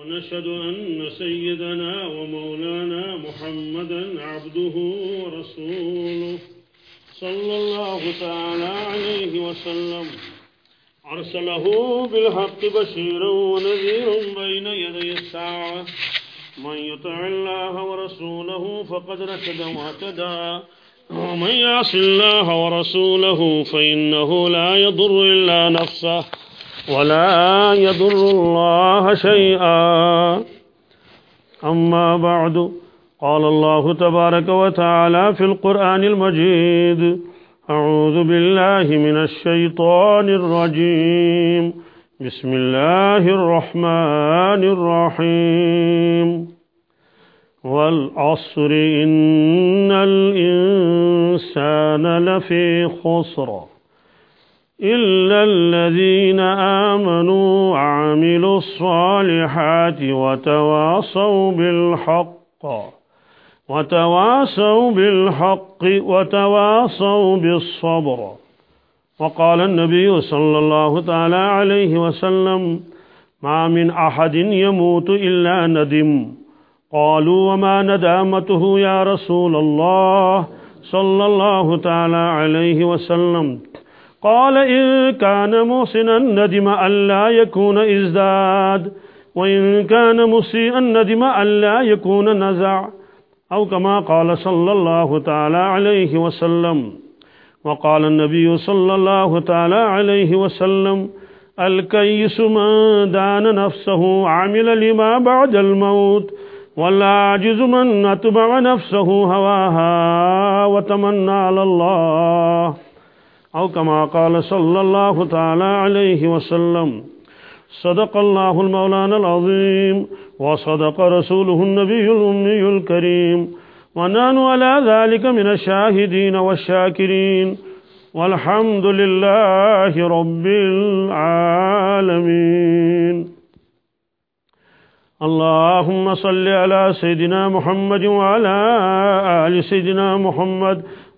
ونشهد أن سيدنا ومولانا محمدا عبده ورسوله صلى الله تعالى عليه وسلم. أرسله بالحق بشيرا ونذيرا بين يدي الساعة. من يطع الله ورسوله فقد رشد واهتدى. ومن يعص الله ورسوله فإنه لا يضر إلا نفسه. ولا يضر الله شيئا. أما بعد قال الله تبارك وتعالى في القرآن المجيد أعوذ بالله من الشيطان الرجيم. بسم الله الرحمن الرحيم. والعصر إن الإنسان لفي خسر. إلا الذين آمنوا وعملوا الصالحات وتواصوا بالحق وتواصوا بالحق وتواصوا بالصبر. وقال النبي صلى الله تعالى عليه وسلم ما من أحد يموت إلا ندم قالوا وما ندامته يا رسول الله؟ صلى الله تعالى عليه وسلم. قال إن كان محسنا ندم ألا يكون إزداد وإن كان مسيئا ندم ألا يكون نزع أو كما قال صلى الله تعالى عليه وسلم. وقال النبي صلى الله تعالى عليه وسلم الكيس من دان نفسه عمل لما بعد الموت والعاجز من أتبع نفسه هواها وتمنى على الله. أو كما قال صلى الله تعالى عليه وسلم، صدق الله المولانا العظيم وصدق رسوله النبي الأمي الكريم ونحن على ذلك من الشاهدين والشاكرين والحمد لله رب العالمين اللهم صل على سيدنا محمد وعلى آل سيدنا محمد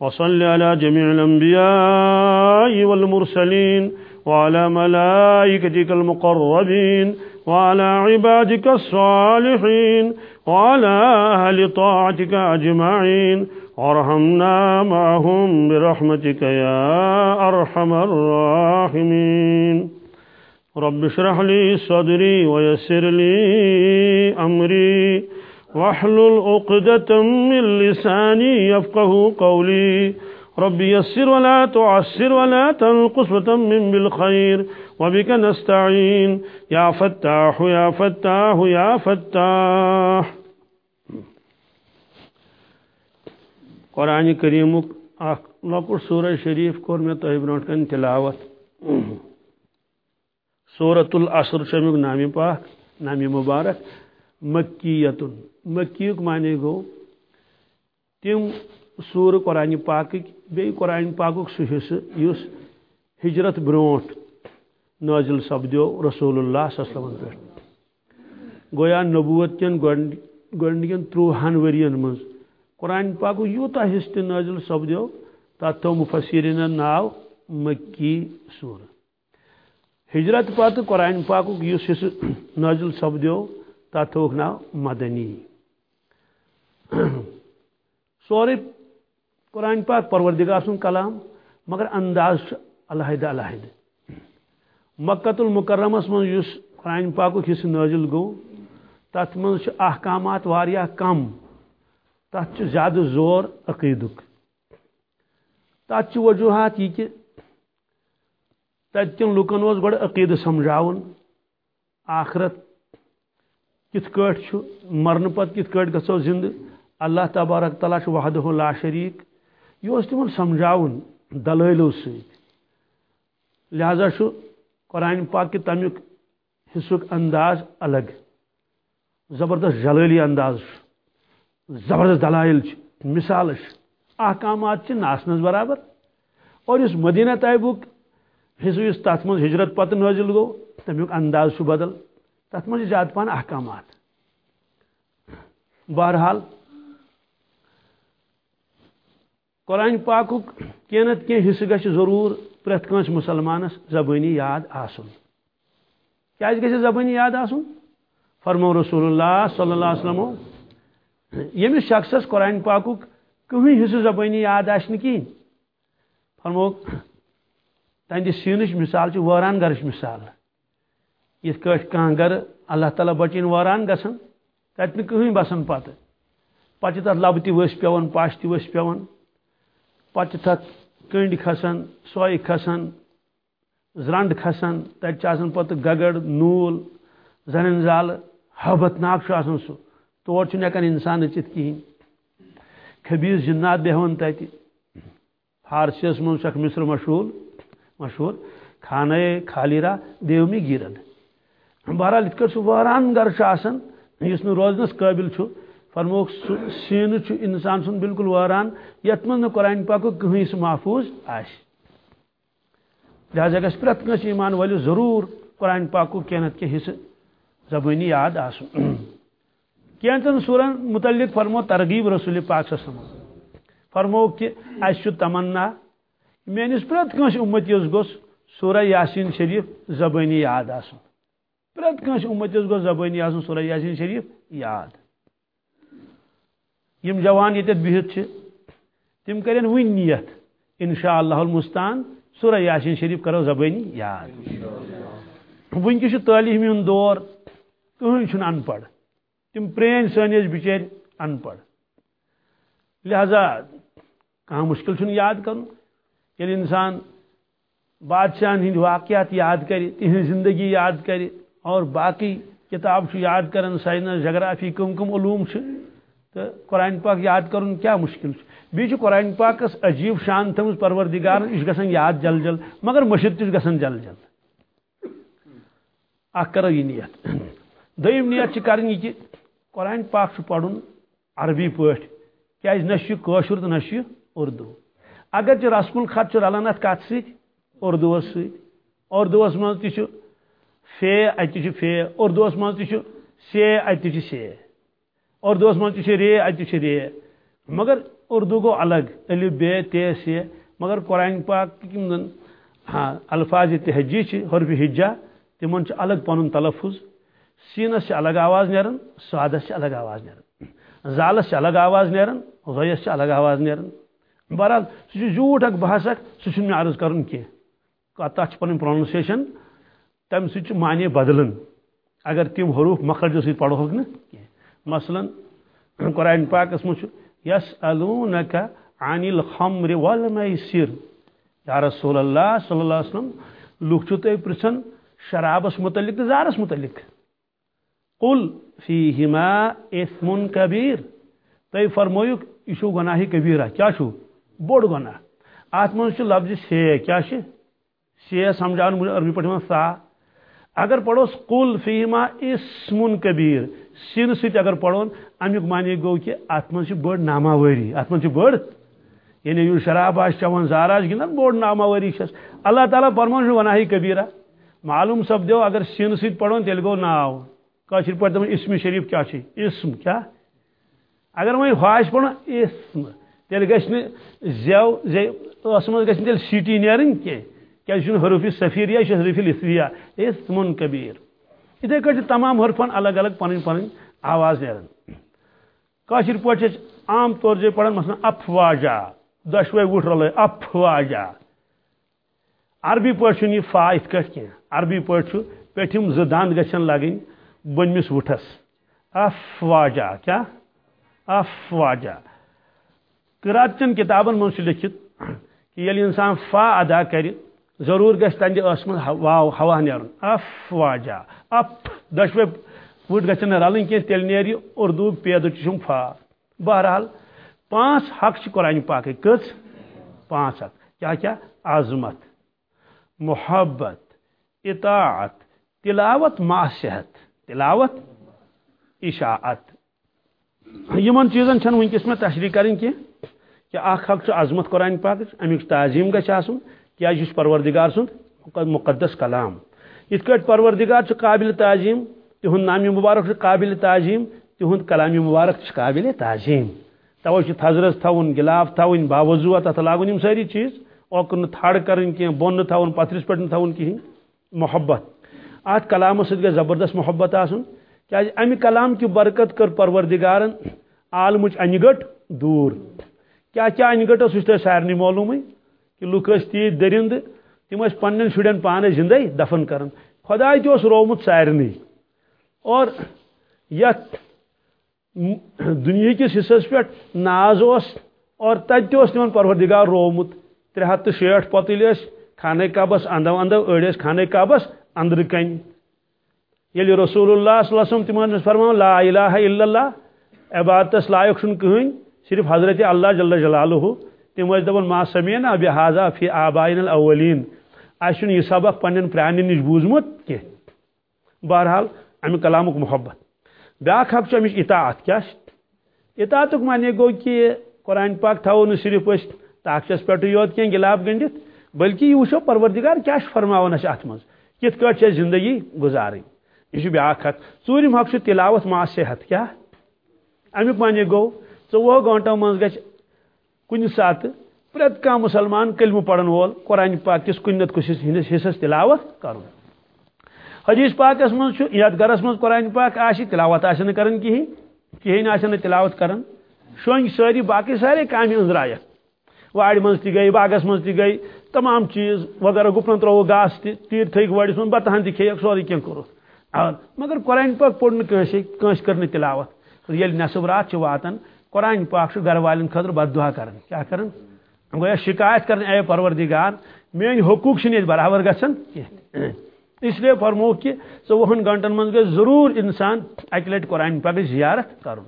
وصل على جميع الأنبياء والمرسلين وعلى ملائكتك المقربين وعلى عبادك الصالحين وعلى أهل طاعتك أجمعين. وارحمنا معهم برحمتك يا أرحم الراحمين. رب اشرح لي صدري ويسر لي أمري. واحلل عقدة من لساني يفقه قولي. رب يسر ولا تعسر ولا تنقص وتمم بالخير. وبك نستعين. يا فتاح يا فتاح يا فتاح. قرآن کریم لکٹ سورہ شریف کور میں تہ برو کن تلاوت. سورت العصر چمیک نام پاک نام مبارک. مکیتن. مکیک معنی گو تم سور قرآن پاک بی قرآن پاک سہ حصہ اس ہجرت بروٹ نازل سپدو رسول اللہ صلی اللہ علیہ وسلم پہ گویا نبوت کن گڈنکن تروہن ورین من قرآن پاک یوتا حصہ نازل سپدو تات تو مفسرین ناو مکی سور۔ ہجرت پتہ قرآن پاک اس حصہ نازل سپدو تات تھوک ناو مدنی۔ سورے قرآن پاک پروردگار سن کلام، مگر انداز علیحدہ علیحدہ۔ مکت المکرمس من یس قرآن پاک حصہ نازل گو تت من احکامات واریاہ کم تک زیادہ زور عقیدک۔ تک وجوہات یہ کہ تتکن لکن گڑ عقید سمجھاون۔ آخرت کت کٹ مرن پت کت کٹ گھو زند اللہ تبارک تعالیٰ وحدہ لا شریک، یہ تمن سمجھاون دلائلو ست لہذا قرآن پاک کہ تمیک حصک انداز الگ۔ زبردست جلالی انداز زبردست دلائل مثال احکامات ناسنس برابر۔ اور اس مدینہ طیبک حصہ اس تر من ہجرت پتہ نازل گو۔ تمیک انداز بدل۔ تر من زیادہ پہن احکامات۔ بہرحال قرآن پاک کی نت کی حصہ گھ ضرور پریت کنس مسلمانس زبانی یاد آسن۔ کیا گھر زبانی یاد آسن؟ فرمو رسول اللہ صلی اللہ علیہ وسلم یمس شخصس قرآن پاک کہیں حصہ زبانی یاد آن کہین فرمو تہندِ سینٕچ مثال چھِ وٲران گرٕچ مثال۔ یِتھ کٲٹھۍ کانٛہہ گرٕ اللہ تعالیٰ بچِنۍ وٲران گژھان تَتہِ نہٕ بسان پتہٕ پتہٕ چھِ تَتھ لبہٕ تہِ ؤسۍ پٮ۪وان پش تہِ ؤسۍ پٮ۪وان پتہٕ چھِ تَتھ کٔنٛڈۍ کھسان، سۄے کھسان، زرنٛڈ کھسان، تَتہِ چھِ آسان پتہٕ گگر نوٗل، زنٮ۪ن زالہٕ حٲبت ناک چھُ آسان سُہ، تور چھُنہٕ ہٮ۪کان اِنسان أژِتھ کِہیٖنۍ۔ خبیٖز جِنات بیٚہوان تَتہِ، فارسیَس منٛز چھُ اکھ مصر مشہوٗر، مشہور خانہ خالیرا دیومی گیرن۔ بہرحال ات سہ واران گر اس روزنس قابل فرموک سین انسان سن بالکل واران یت من قرآن پاک کہیں سہ محفوظ آس لہذا گھس پریت کنس ایمان ول ضرور قرآن پاک کی نت کی حصہ زبانی یاد آسن کینچن سورن متعلق فرمو ترغیب رسول پاک سم فرمو کہ اس تمنا۔ میس پریت کنس امتس گوس سورہ یاسین شریف زبانی یاد آسن پریت کنس امتس گوس زبانی آسن سورہ یاسین شریف یاد۔ یم جوان یتت بہت تم کرن ون نیت انشاء اللہ المستان سورہ یاسین شریف کرو زبانی یاد. ونکس تعلیم ہند دور کہین ان پڑھ تم پرین سنس بچر ان پڑھ لہذا کھانا مشکل یاد کرن یل یعنی انسان بادشاہن ہند واقعات یاد کر تہذ زندگی یاد کر اور باقی کتاب یاد کرن سائنس جغرافی، کم کم علوم تو قرآن پاک یاد کرن کیا مشکل بیچ قرآن پاکس عجیب شان تھم پروردگار یہ گھن یاد جل جل، مگر مشد تہ گھن جل جل۔ اخ کرو یہ نیت۔ دم نیت کریں یہ کہ قرآن پاک پڑھن عربی پاٹ کیا نشر تو نش اردو۔ اگر چھ رسم الخط رلان ات کت ست اردوس ست اردوس من تہ فے ات فے۔ اردوس من تہ سے ات سے۔ اردوس من تہ رے ات رے مگر اردو گو الگ الف بے تے سے مگر قرآن پاک زن ہاں الفاظ تہجی حرف حجا تمن الگ پن تلفظ۔ سینس الگ آواز نیران سادس الگ آواز نیران زالس الگ آواز نیران غیس الگ آواز نیران بہرحال سہ جھوٹ اک بحث اک سہ مے عرض کرن کی تک پن پروننسیشن تم سہ معنی بدلن۔ اگر تم حروف مخرجو سی پڑھوک نا۔ مثلا، قرآن پاکس مجھ یس الونک عن الخمر والمیسر۔ یا رسول اللہ صلی اللہ علیہ وسلم، لوگ چھو تہ پرسن شرابس متعلق زارس متعلق۔ قل فیہما اثم کبیر۔ تہ فرمویک یہ گناہ کبیرہ، کیا چھو بوڑ گناہ۔ ات من لفظ سے کیا سے سمجھان عربی پہ سا۔ اگر پڑھوس کل فیما اسمن کبیر سین ست اگر پڑھون، امیک معنی گو کہ ات من بڑ ناماوری ات من بڑ یعنی یہ شراب آس چوان زار آس گندن بوڑ ناماوری چھس۔ اللہ تعالیٰ فرمان وناہی کبیرہ، معلوم سپدو اگر سین ست پڑھون تیل گو ناو۔ کاشر پہ دپان اسم شریف کیا اسم کیا اگر وہی خواہش پڑھو، اسم۔ تیل گھس زو زس من گھس تیل سیٹی نیرن کی کیا حروف سفیر یا حروف لسویا اس من کبیر اتھے کٹ تمام حرفن الگ الگ پن پن آواز نیرن کاشر پہ عام طور سے پڑھان مثلا افواجا دشوے وٹ رل افواجا عربی پہ یہ فا ات کٹ کی عربی پہ پیٹھم ز دند گھن لگن بنمس وٹھس افواجا کیا افواجا قرات چن کتابن من لکھت کہ یل انسان فا ادا کر ضرور گھس تہندِ ٲس منٛز واو، ہوا نیرُن۔ افواجا اپ، دۄشوے وٕٹ گژھن نہٕ رلٕنۍ کینٛہہ، تیٚلہِ نیرِ یہِ اردوٗ پیدٕ چھُم فا۔ بہرحال، پانٛژھ حق چھِ قرآنہِ پاکٕکۍ۔ کٔژ؟ پانٛژھ حق۔ کیٛاہ کیٛاہ؟ عظمت، محبت، اطاعت، تلاوت، معصیت، تلاوت، اشاعت۔ یمن چیزن چھنہٕ ونکس مےٚ تشریح کرٕنۍ کینٛہہ، کہ اخ حق چھُ عظمت قرآن پاکٕچ، امیُک تعظیٖم گژھِ آسُن۔ کیٛازِ یہِ پروردگار سُنٛد مقدس کلام۔ یِتھ کٲٹھۍ پروردگار قابل تعظیٖم تہد نامی مبارک قابل تعظیم تہد کلامی مبارک قابل تعظیم۔ توے تھزرس تھون گلاف تھون باوضو تک لاگن ساری چیز۔ اوکن تھڑ کریں کی بون تھون پتھرس پہ تھون کہین محبت۔ ات کلام ست زبردست محبت آسن۔ کیاز امہ کلام کی برکت کر پروردگارن؟ عالمچ انہ گٹ دور۔ کیا کیا انہ گٹ سہ تہ معلوم کہ لوک تیت درند، تم پنن شرین پانے زندے دفن کرن۔ خدا تہ رومت سارنی اور یت دنیا کس حصس پہ ناز اور تتہ تمن پروردگار رومت۔ ترے ہاتھ تو شیٹھ پتل خانہ کعبس اندو اندو اڑ خانہ کعبس اندر کن یل رسول اللہ صلی اللہ علیہ وسلم تمہن فرما لا الہ الا اللہ، عبادت لائق چھن کہین صرف حضرت اللہ جل جلالہ۔ تم دپان ما سمینا بہذا فی آبائن الاولین اچھن یہ سبق پنن پران نش بوزمت کی بہرحال، امہ کلامک محبت۔ بیاکھ حق امچ اطاعت کیا اطاعت معنی گو کہ قرآن پاک تھو نا صرف اس تاکچس پہ یوت کی گلاب گنڈت بلکہ یہ وچو پروردگار کیا فرماون اس ات مز کت کٹ زندگی گزارن یہ بیاکھ حق۔ ژوٗرِم حق تلاوت ما صحت کیا امیک معنی گو ژوہ گنٹو مز گژھِ کُنہِ ساتہٕ پرٛٮ۪تھ کانٛہہ مُسلمان کلمہٕ پرن وول قرآن پاک کس کُنہِ نتہٕ کُنہِ حصس تلاوت کرُن۔ حدیث پاکس من یت گرس من قرآن پاک آ تلاوت آن کہین کہین آ تلاوت کران شونگ ساری باقی سارے کامہ انزرائت وار من تہ گئی باغس من تہ گئی تمام چیز وغیرہ گپن ترو گاس تیر تھک وڑس من بتہن تہ کھیک سوری کی کورت مگر قرآن پاک پور کنس کنس کر تلاوت۔ یل نصب رات واتان قرآن پاک گھر والن خاطر بد دعا کران کیا کران گویا شکایت کرن، اے پروردگار، میون حقوق برابر گھن کی اس لیے فرمو کہ ژوہن گنٹن من گھر ضرور انسان اکہ لٹ قرآن پاک زیارت کر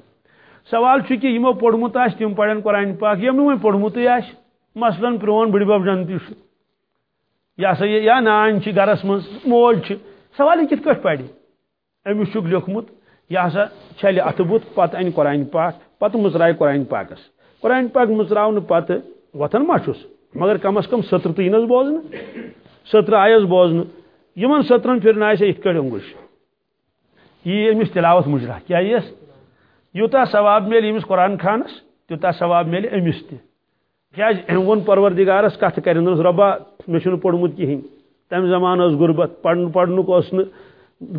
سوال کہ یمو پوڑمت آس تم پڑھن قرآن پاک یم نو پوڑمت آس مثلاً پرون بڑی بب جن تہ یہ سا یہ یا نان گرس من مول سوال یہ کت کٹ پڑھ امس لیوکھمت یہ سا چھلہِ اتھ بُتھ پتہ ان قرآن پاک۔ پتہ مژرائے قرآن پاکس۔ قرآن پاک مژراؤن پتہ وتھان ما چھس، مگر کم از کم ستر تو ینس بوزن ستر آیس بوزن یمن سترن پھر آسے ات کٹ انگوش۔ یہ امس تلاوت مجرا کیا یس؟ یوتا ثواب میل امس قرآن خانس تیوتا ثواب میل امس تہ۔ کیا ون پروردگارس کت کر ربا، مے چھ پوڑمت کہین تم زمان اس غربت، پڑھن پڑھنک اس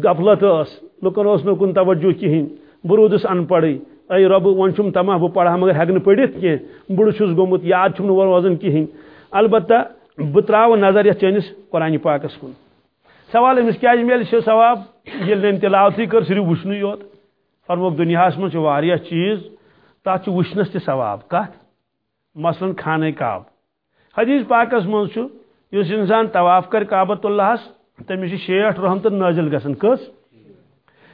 غفلت اس لکن اس کن توجہ کہین برودس ان پڑھے اے رب، ون چھم تمام بہ پڑھا مگر ہیکن پڑھت کی بڑ چھس گومت، یاد چھم روزان کہین۔ البتہ بہ تراو نظر یتھ چٲنِس قرآن پاکس کن۔ سوال امس کیا جی میل ثواب؟ یل تلاوتی کر، صرف وچن یوت۔ فرموک دنیا من چیز تک وچنس تہ ثواب کت مثلاً خانہ کعب حدیث پاکس من اس انسان طواف کر کعبۃ اللہ تمس شیٹھ رحمت نازل گھن کس۔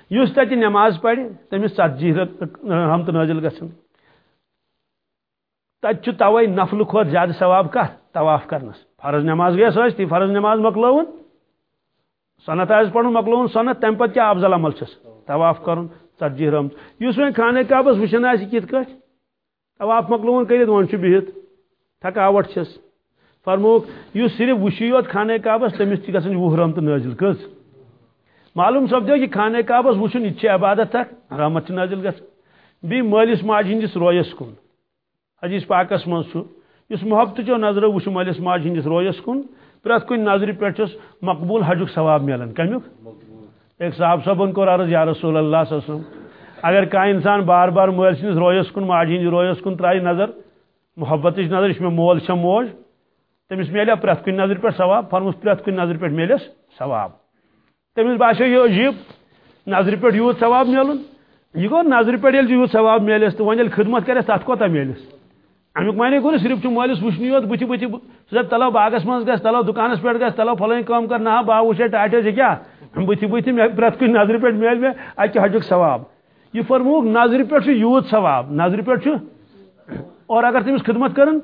اس تت نماز پڑھ، تمس ژتجی رحمت نازل گھن تت توے نفل کھت زیادہ ثواب کت طواف کرنس۔ فرض نماز گیس تی فرض نماز مکلون سنت آس پڑھ مکلون سنت تم پتہ کیا افضل عمل چھس؟ طواف کرن ژتجی رحمت اس وۄنۍ خانہ کعبس وٕچھان آسہِ کِتھ طواف مکلون کٔرِتھ، وۄنۍ چھُ بِہِتھ۔ تھکاوٹ چھس۔ فرموک یُس صرف وٕچھی یوت خانہ کعبس، تٔمِس تہِ گژھن وُہ رحمتہٕ نٲزِل کٔژ معلوم سپدیو یہِ خانہ کعبس وٕچھُن یہِ تہِ چھِ عبادت اکھ رحمت چھِ نٲزِل گژھان بیٚیہِ مٲلِس ماجہِ ہٕنٛدِس رویس کُن۔ حدیث پاکس منٛز چھُ یُس محبتٕچو نظرو وٕچھ مٲلِس ماجہِ ہٕنٛدِس رویس کُن۔ پریت کن نظر پہ مقبول حجک ثواب ملان کمیک ایک صاحب صبن کور عرض یا رسول اللہ صلی اللہ علیہ وسلم۔ اگر کان انسان بار بار مول سندس رویس کن ماجہ ہند رویس کن، ترائی نظر، محبت نظر یہ مول چھ موج تمس ملیا پریت کن نظر پہ ثواب؟ فرمس پریت کن نظر پہ ملس ثواب۔ تمس باسے یہ عجیب، نظر پہ یوت ثواب ملن یہ گو نظر پہ یوت ثواب ملس تو ون خدمت کرس تک کوتا ملس امیک معنی گو صرف مالس وچنی یوت بت بت سر تلو باغس من گھس تلو دکانس پہ گھس تلو فلٲنۍ کٲم کر، نہ با وچھے ٹاٹے سے کیا بت بت پرٛٮ۪تھ کُنہِ نظرِ پٮ۪ٹھ ملہِ مےٚ اکہِ حجُک ثواب۔ یہ فرموک نظر پہ یوت ثواب، نظر پہ اور اگر تمس خدمت کرن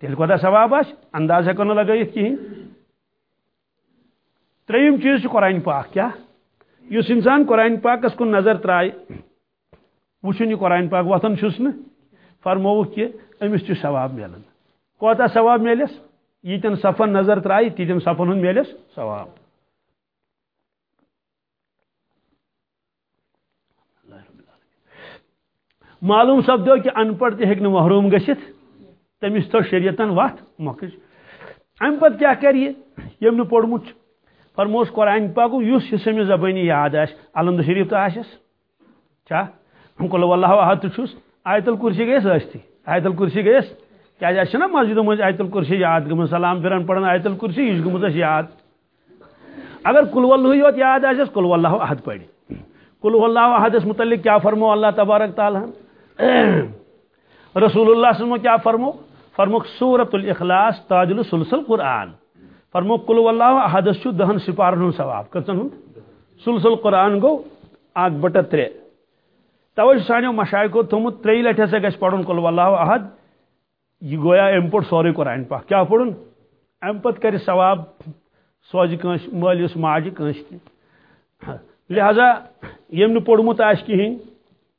تیل کوتا ثواب آس انداز ہیکو نہ لگائیت کہین تریم چیز قرآن پاک، کیا؟ اس انسان قرآن پاکس کن نظر ترائے وچن یہ قرآن پاک وتن چھس نا. فرمو کہ امس ثواب ملن کوتا ثواب ملس یتن صفن نظر ترائے تیتن صفن ہند ملس ثواب. معلوم سپدو کہ ان پڑھ تہ ہیکہ محروم گژھت تمس تو شریعتن وت موقع ام پتہ کیا کریے؟ یم نہ پوڑمت فرموس قرآن پاک اس حصہ میں زبانی یاد آس علمد شریف تو آسس کیا کل اللہ احد تو چھس آیت الکرسی گیس ٲستی آیت الکرسی گیس کیازِ اَسہِ چھِنہ مسجدو آیت الکرسی یاد گٔمٕژ سلام پھِران پران آیت الکرسی یہِ چھِ گٔمٕژ یاد. اگر کُل واللہ یوت یاد آسٮ۪س کُل واللہ احد پرِ کُل واللہ احدس متعلق کیا فرمو؟ اللہ تبارک تعالیٰ رسول اللہ صلی کیا فرمو؟ فرموک سورت الاخلاص تاج السلسل قرآن. فرمو کل واللہ احدس چھو دہن سپارن ہن ثواب۔ کتن ہن سلسل قرآن گو، آگ بٹا ترے۔ توجہ سانیو مشایکو تھومت تری لٹھے سے گھس پڑھن کل واللہ احد۔ یہ گویا ام پٹ سوری قرآن پاک۔ کیا پڑھن؟ ام پت کر ثواب، سوج کنس مالس ماجہ کنس لہذا، یم نہ پوڑمت آس کہین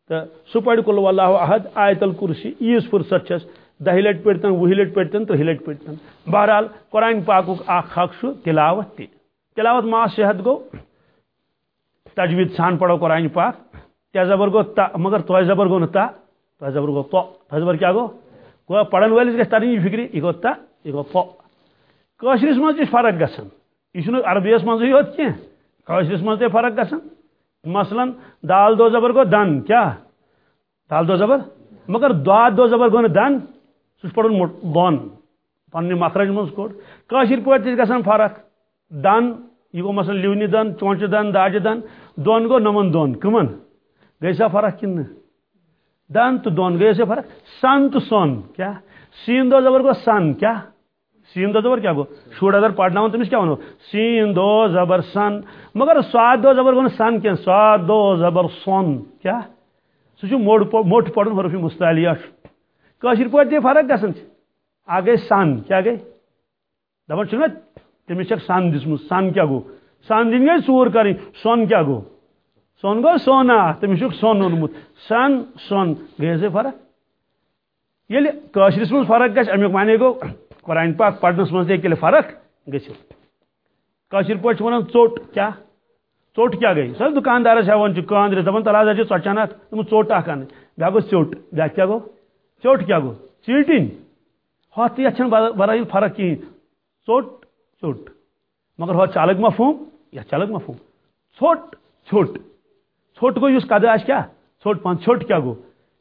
تو سہ پڑ کل واللہ احد، آیت الکرسی عیز فرصت چھس۔ دہ لٹ پڑتن وہ لٹ پڑتن ترہ لٹ پڑتن بہرحال قرآن پاک اخ حق تلاوت تہ تلاوت ما صحت گو، تجوید سان پڑھو قرآن پاک۔ تہ زبر گو تا، مگر تو زبر گو نا تا، تو زبر گو تو۔ تو زبر کیا گو؟ گو پڑھن والس گھس ترین یہ فکری یہ گو تا یہ گو تو۔ کاشرس من فرق گژھان یہ عربیس منزی یوت کی کاشرس فرق گژھان مثلا دال دو زبر گو دن، کیا؟ دال دو زبر؟ مگر دعات دو زبر گو نا دن۔ پڑھن دون پنہ مخرج من کوڑ کاشر پہ تہ گژھان فرق دن یہ گو مثلا لیونی دن چونچہ دن داجہ دن دون گو نمن دون. کمن؟ گئی سا فرق کن دن تو دون. گئی سا فرق سن تو سون. کیا؟ سین دو زبر گو سن کیا؟ سین دو زبر کیا گو؟ شوڑ اگر پڑھنا ہوں تمہیں کیا ونو سین دو زبر سن مگر سواد دو زبر گو سن کیا؟ سواد دو زبر سون. کیا؟ سو موٹ پڑھن حرف مستعلیہ کاشر پہ تھی فرق گھن آ گئی سن کیا گئی دپان چھ تمس سن دسمت سن کیا گو؟ سن دن گئی ژور کریں۔ سون کیا گو؟ سون گو سونا تمس سون اونمت سن سون گئی سے فرق یل قشرس من فرق گھس امیک معنی گو، قرآن پاک پڑھنس من تیل فرق گھر پہ ونان ژوٹ کیا؟ ژوٹ کیا گئی سر دکاندارس ہیوان کاندر دپان تل حض ژۄچان اتھ تم ژوٹ اکھ ان بیا گو ژوٹ بیا کیا گو؟ ژوٹ کیا گو؟ چیٹن ہتھ یتھ برائے فرق کہین ژوٹ ژوٹ مگر ہو الگ مفہوم یہ الگ مفہوم؟ ژھوٹ ژھوٹ ژھوٹ گو اس قدر آس کیا؟ ژھوٹ پان ژھوٹ کیا گو؟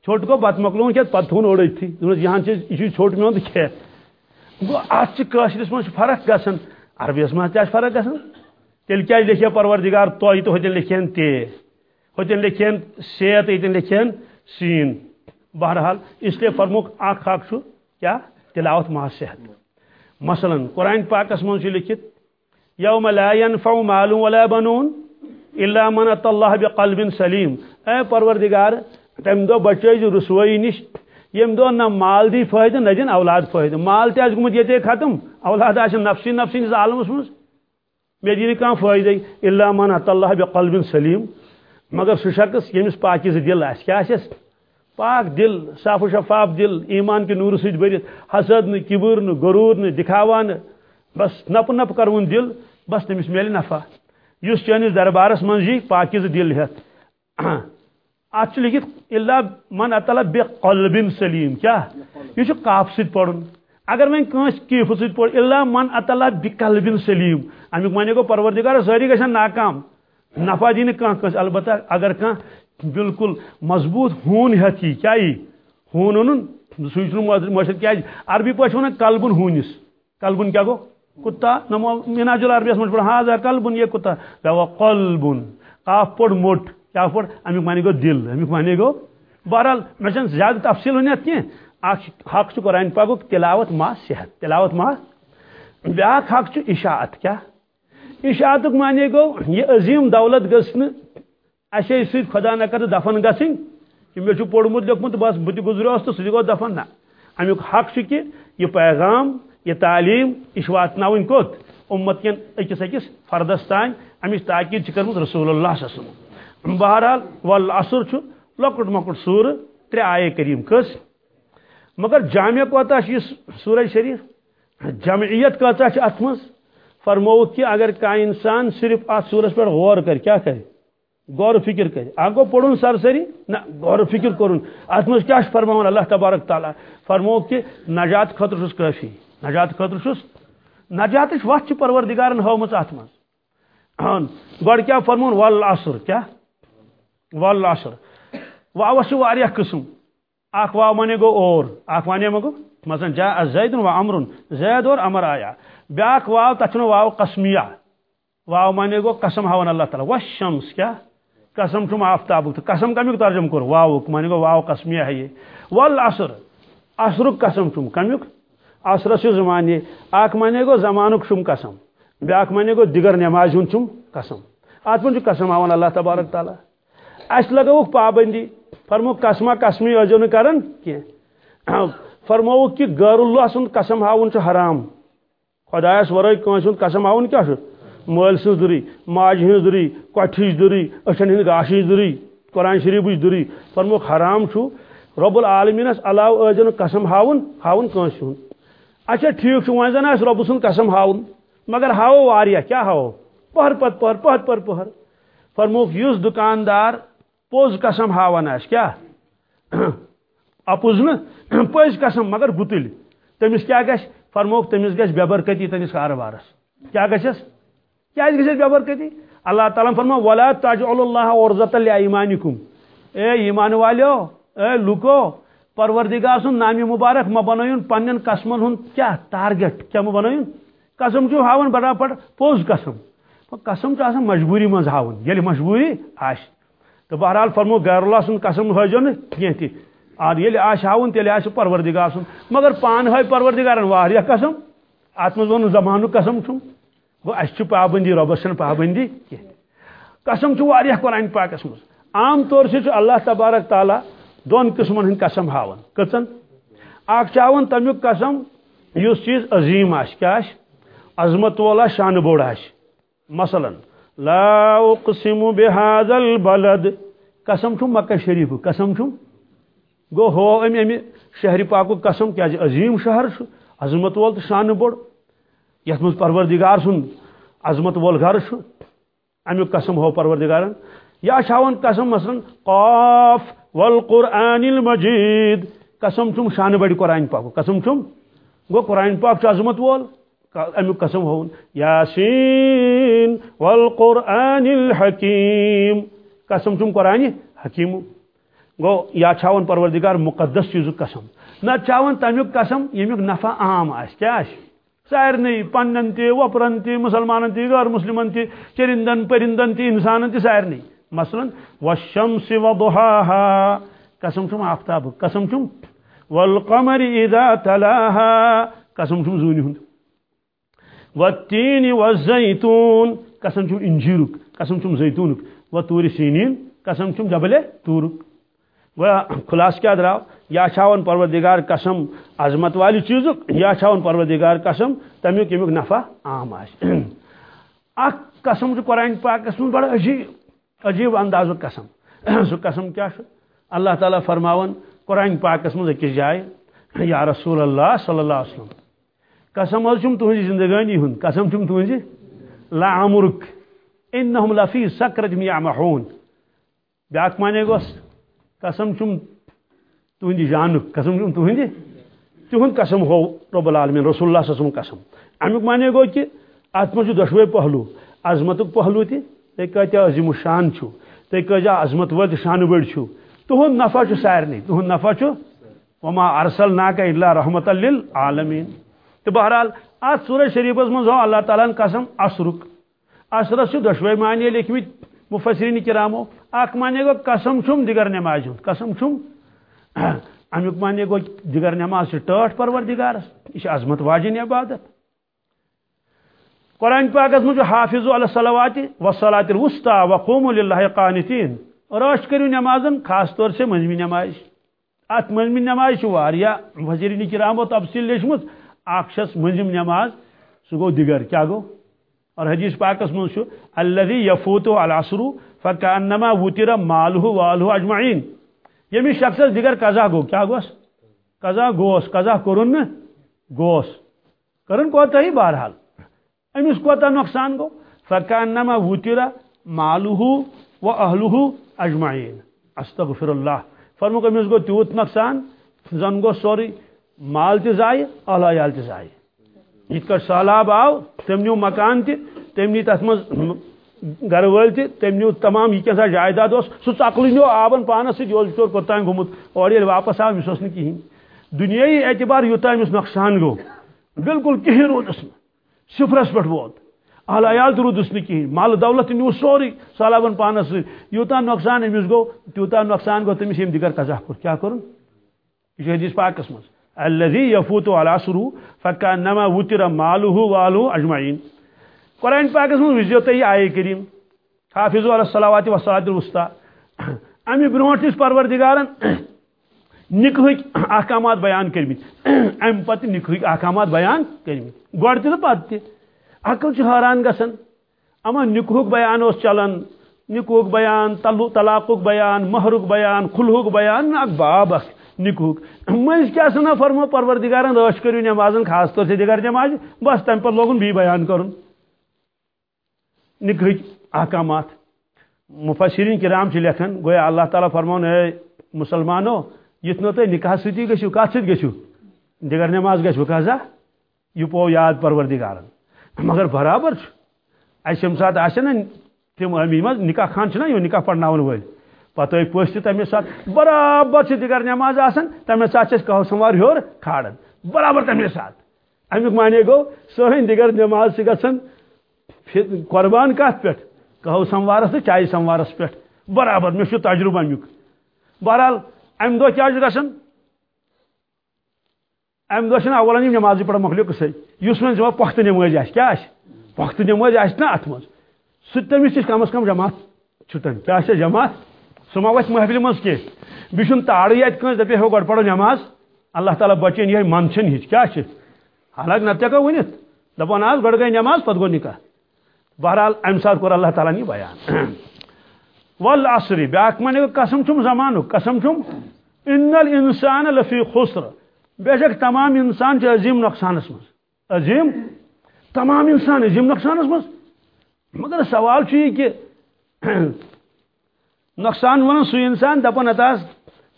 ژھوٹ گو پتہ مکلون کھیت پتہ تھون اوڑ اتھی یہاں یہ ژھوٹ میون تو کھیت گو ات کاشرس من فرق گژھان عربیس من تہ فرق گژھان تیل کیا لکھے پروردگار تو تو ہوتن لکھین تے ہوتن لکھین سیت یتن لکھین سین۔ بہرحال، اس لیے فرموک اخ اخ چھو کیا؟ تلاوت ما صحت۔ مثلا، قرآن پاکس من لکھت، یوم لا ينفع مال ولا بنون الا من ات اللہ بقلب سلیم۔ اے پروردگار، تم دو بچے رسوئی نش یم دو نہ مال دی فائدہ نہ دن اولاد فائدہ۔ مال تہ گمت یہ ختم۔ اولاد آ نفسی نفسی نس عالمس مز مے دی جی کان فائدہ الا من ات اللہ بقلب سلیم۔ مگر سہ شخص یمس پاکیز دل آس کیا آسس پاک دل، صاف و شفاف دل، ایمان کے نور ست برت حسد نہ کبر نہ غرور نہ دکھاوا نہ بس نپ نپ کرون دل، بس تمس میل نفع۔ اس چانس دربارس من جی پاکز دل ہت ات لکھت اللہ من اطلاع بے قلب سلیم۔ کیا؟ یہ کاف ست پڑھن۔ اگر وین کنس کیف ست پڑھ، اللہ من اطلاع بے قلب سلیم۔ امیک معنی گو پروردگار ساری گژھن ناکام۔ نفع دی کان البتہ اگر کان بالکل مضبوط ہون ہتھ یہ کیا یہ ہون اون سہ مشر کیا عربی پہ ونان کلبن ہونس۔ کلبن کیا گو؟ کتا۔ نمو مناج العربیس من پڑھ ہاضا قلبن یہ کتا۔ وہ قلبن۔ قاف پڑھ موٹ کیا پڑ امیک معنی گو دل۔ امیک معنی گو بہرحال مجھے زیادہ تفصیل ونیت کی حق قرآن پاک تلاوت ما صحت۔ تلاوت ما بیا حق اشاعت، کیا؟ اشاعت معنی گو، یہ عظیم دولت گھن اچھے ست خدا نہ کر دفن گھن کہ مے پوڑمت لیکمت بس بت گزریوس تو سہ گو دفن نا امیک حق کہ یہ پیغام یہ تعلیم یہ واتن کوت امت کن اکس اکس فردس تان امچ تاکید کرمت رسول اللہ صلی اللہ علیہ وسلم بہرحال والعصر لکٹ مکٹ سور ترے آئے کریم کس مگر جامع کوتا یہ سورہ شریف جمعیت کوتا ات مز فرمو کہ اگر کا انسان صرف ات سورس پر غور کر کیا کرے غور فکر کرے آگو پڑھن سرسری نہ، غور فکر کرن ات مز کیا فرماون اللہ تبارک تعالی؟ فرمو کہ نجات خطر چھس کافی نجات خطر چھس نجات وت پروردگارن ہمت ات من گۄڈ کیا فرمون والعصر، کیا؟ والعصر۔ واوس واریاہ قسم۔ اخ واو مانے گو اور۔ اخ مانے مگو؟ مثلا جا زید و امر زید اور امر آیا۔ بیاکھ واو تچن واو قسمیہ۔ واو مانے گو قسم ہاون اللہ تعالی۔ والشمس، کیا؟ قسم چھم آفتاب تو قسم کمیک ترجم کر واو مانے گو واو قسمیہ ہے یہ. والعصر. عصر قسم چھم کمیک؟ عصر سے زمانے اخ مانے گو زمانک چھم قسم. بیاکھ مانے گو دیگر نماز ہن چھم قسم. ات من قسم ہاون اللہ تبارک تعالی. اس لگو پابندی. فرمو قسمہ قسمی اجو کرن کی فرمو کہ غیر اللہ سن قسم ہاون چھ حرام. خدایس ورائے کنس سن قسم ہاون کیا چھ مول سن دری، ماج ہن دری کٹھش دری اچھن ہن گاشش دری، قرآن شریف دری۔ فرمو حرام چھو۔ رب العالمینس علاو اجن قسم ہاون ہاون کنس ہن اچھا ٹھیک چھو وان زن اس رب سن قسم ہاون۔ مگر ہاو واریا کیا ہاو پہر پت پہر پہر پر پہر۔ فرموک یس دکاندار پوز قسم ہاوان آس کیا؟ اپوز نا پز قسم مگر گتل۔ تمس کیا گھس فرموک تمس گھس بے برکتی تمس کاروبارس کیا گھس کیا گھس بے برکتی اللہ تعالیٰ فرما ولا تاجعل اللہ عرضت لایمانکم اے ایمان والو، اے لوکو، پروردگار سن، نامی مبارک، ما بنوین پنن قسمن ہن، کیا ٹارگیٹ کیا ما بنوین قسم چھو ہاون بڑا پڑ، پوز قسم۔ قسم چھ مجبوری مز ہاون یل یعنی مجبوری آش۔ تو بہرحال فرمو، غیر اللہ سن قسم ہو نا کی تھی۔ اور یل آش ہاؤن تیل آس پروردگار سن۔ مگر پان ہے پروردگار واریاہ قسم۔ ات مز ون زمانہ قسم چھم گو اس پابندی ربس چھ پابندی کی قسم چھ واریاہ قرآن پاکس مز عام طور سے اللہ تبارک تعالی دون قسمن ہند قسم ہاون کچن اخ چاون تمیک قسم اس چیز عظیم آش کیا آش عظمت والا شان بوڑ آش مثلا لا اقسم بهذا البلد قسم چھم مکہ شریف قسم چھم گو ہو ام ام شہر پاک قسم کیا عظیم شہر عظمت وول تو شان بوڑ یت مز پروردگار سن عظمت وول گھر امیک قسم ہو پروردگارن۔ یا شاون قسم مثلا قاف والقرآن المجید۔ قسم چھم شان بڑی قرآن پاک قسم چھم گو قرآن پاک عظمت وول امیک قسم ہون۔ یاسین والقرآن الحکیم۔ قسم چم قرآن حکیم۔ گو یا چھاون پروردگار مقدس چیز قسم۔ نہ چھاون تمیک قسم یمیک نفع عام آس۔ کیا آس؟ سارنی پنن تی وپرن تی مسلمانن تی غیر مسلمن تی چرندن پرندن تی انسانن تی سارنی مثلا، والشمس وضحاها، قسم چم آفتاب، قسم چم والقمر اذا تلاها، قسم چم زونی ہند۔ والتين والزيتون، قسم چھم انجیرک قسم چھم زیتونک۔ و تور سینین، قسم چھم جبل تورک۔ و خلاص کیا دراو؟ یا چھاون پروردگار قسم عظمت والی چیزک، یا چھاون پروردگار قسم تمیک یمیک نفع عام آس اخ قسم قرآن پاک قسم بڑا عجیب عجیب انداز قسم۔ سو قسم کیا شو؟ اللہ تعالیٰ فرماون، قرآن پاک قسم اکس جائے۔ یا رسول اللہ صلی اللہ علیہ وسلم، قسم حضم تہذی جی زندگانی ہند قسم چم تہذی جی؟ لا عمرک، انہم لفی سکرت یعمحون بیاک مانے گوس، قسم چم تہندی جانک قسم چم تہندی؟ تہند قسم ہو رب العالمین، رسول اللہ صلی قسم۔ امیک مانے گو کہ ات من دشوے پہلو، عظمتک پہلو تہ تھی عظیم شان چھو تھی کتیا عظمت ول شان بڑ چھو۔ تہند نفع سارے تہند نفع وما ارسل ناک الا رحمت للعالمین۔ تو بہرحال ات سورہ شریف من اللہ تعالیٰ قسم اثرک اثرس دشوے معنی لکھمت مفسرین کرامو اک مانے گو قسم چھم دیگر نماز ہند قسم چھم امیک مانے گو دیگر نماز سے ٹاٹ پروردگارس یہ عظمت واجن عبادت۔ قرآن پاکس مجھ حافظ علی الصلوات والصلاة الوسطى وقوموا لله قانتين راش کرو نمازن، خاص طور سے مجمی نماز ات مجمی نماز واریا وزیرین کرام تفصیل لیشمت اخ مجم نماز۔ سہ گو دیگر، کیا گو؟ اور حدیث پاکس من الذي يفوت العصر فكانما وتر ماله واله اجمعين یمی شخص دیگر قضا گو، کیا گوس قضا گوس قضا کرن گوس کرن کوتا ہی بہرحال۔ یعنی امس کوتا نقصان گو۔ فكانما وتر ماله واهله اجمعين استغفر الله فرمو امس گو تیوت نقصان، زن گو، سوری، مال تہ ضائع اہل عیال تہ ضائع یہ سہلاب آو تم نیو مکان تہ تم نی تر مز گھر ول تم نیو تمام یہ کیا جائیداد سہ ژکل نیو آبن پانس سی جول چور کوتان گومت اور یہ واپس آو امس نہ کہین دنیای اعتبار یوتا امس نقصان گو بالکل کہین رودس صفرس پہ ووت۔ اہل عیال تہ رودس نہ کہین مال دولت نیو سوری سہلابن پانس سی یوتا نقصان امس گو تیوتا نقصان گو تمس یم دیگر قزا کور۔ کیا کرن؟ یہ حدیث پاکس مز الذي يفوت على سرو فكانما وتر ماله واله اجمعين قرآن پاکس من وزیو تھی آئے کریم۔ حافظ علی الصلاوات والصلاة الوسطى امی برونٹ اس پروردگارن نکہک احکامات بیان کرمت۔ ام پتہ نکہک احکامات بیان کرمت۔ گۄڈٕ تہِ تہٕ پتہٕ تہِ عقل چھُ حٲران گژھان اما نکہُک بیان اوس چلان نکہُک بیان طلاقُک بیان، مہرُک بیان، خُلہُک بیان اکھ باب اکھ نکوک مز کیا سنا فرمو پروردگارن رش کرو نمازن، خاص طور سے دیگر نماز، بس تم پر لوگن بھی بیان کرن۔ نکہک احکامات۔ مفسرین کرام سے لکھن، گویا اللہ تعالیٰ فرمون اے مسلمانو، یتنو تھی نکاح ستی گھو کت ست گھو دیگر نماز گھو قضا یہ پو یاد پروردگارن۔ مگر برابر اس سات آنا تم امی مز نکاح خان چھ یہ نکاح پڑھناون ول پتہ پوش تمے سات، برابر سے دیگر نماز آسان تمے سات کہ سموار ہور کھاڑن۔ برابر تمے سات۔ امیک معنی گو سہن دیگر نماز سے گھن قربان کت پہ کہ سموارس تو چائے سموارس پہ برابر، مے تجربہ امیک بہرحال ام دہ کیا گھن ام دہ اول نماز پڑھ مکلیو کسے اس من پختہ نماز آس کیا پختہ نماز آس نا ات مز سہ تمس کم از کم جماعت چھٹن۔ کیا جماعت؟ سہ ما وس محفل مز کی بیچن تاڑی ات دپے ہو گڈ پڑھو نماز۔ اللہ تعالیٰ بچن یہ منچن ہچ کیا حالانکہ نتہ ہیکو ونت دپان آز گۄڈٕ گٔے نماز، پتہٕ گوٚو نکاح۔ بہرحال امہ سات کوٚر اللہ تعالیٰ یہ بیان۔ ول عصری بیاکھ مانے قسم چھم زمانُک قسم چھم ان الانسان لفی خسر۔ بے شک تمام انسان چھ عظیم نقصانس مز عظیم؟ تمام انسان عظیم نقصانس مز مگر سوال چھ یہ کہ نقصان ون سو انسان دپان اتاس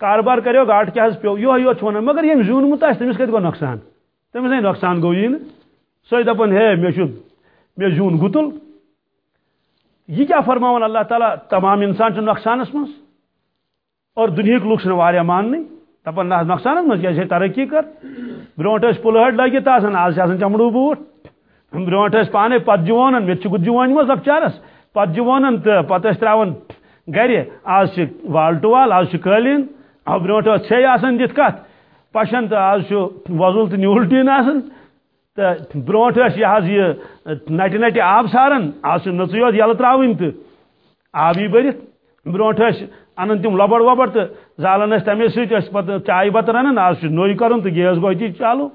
کاروبار کرو گاٹ کیا پیو یہ یوت ون مگر یم زیونمت آس تمس کت گو نقصان۔ تمس نقصان گو یہ سو دپان ہے مے مے زیون گتل۔ یہ کیا فرماون اللہ تعالیٰ؟ تمام انسان چھ نقصانس مز اور دنیا لوگ چھ واریا ماننی دپان نہ نقصانس مز کیا ترقی کر بروٹ پلہٹ لگت آسان آج چمڑو بوٹ۔ بروٹ پانے، پت جوان مے گت جوان مز لکچارس پت جوان تو پتہ تراون گھر آج وال ٹو وال آج قالین اب برو ژے آسان دت کت پشن تو آج وضل تو نیول ٹین آسان برو یہ نٹہ نٹہ آب سارن آج نچ یوت یل تراؤن تو آبی برت برو ان تم لبڑ وبڑ تو زالان تمے ست پہ چائے بتہ رنان آج نوئی کرن تو گیس گو تی چالو۔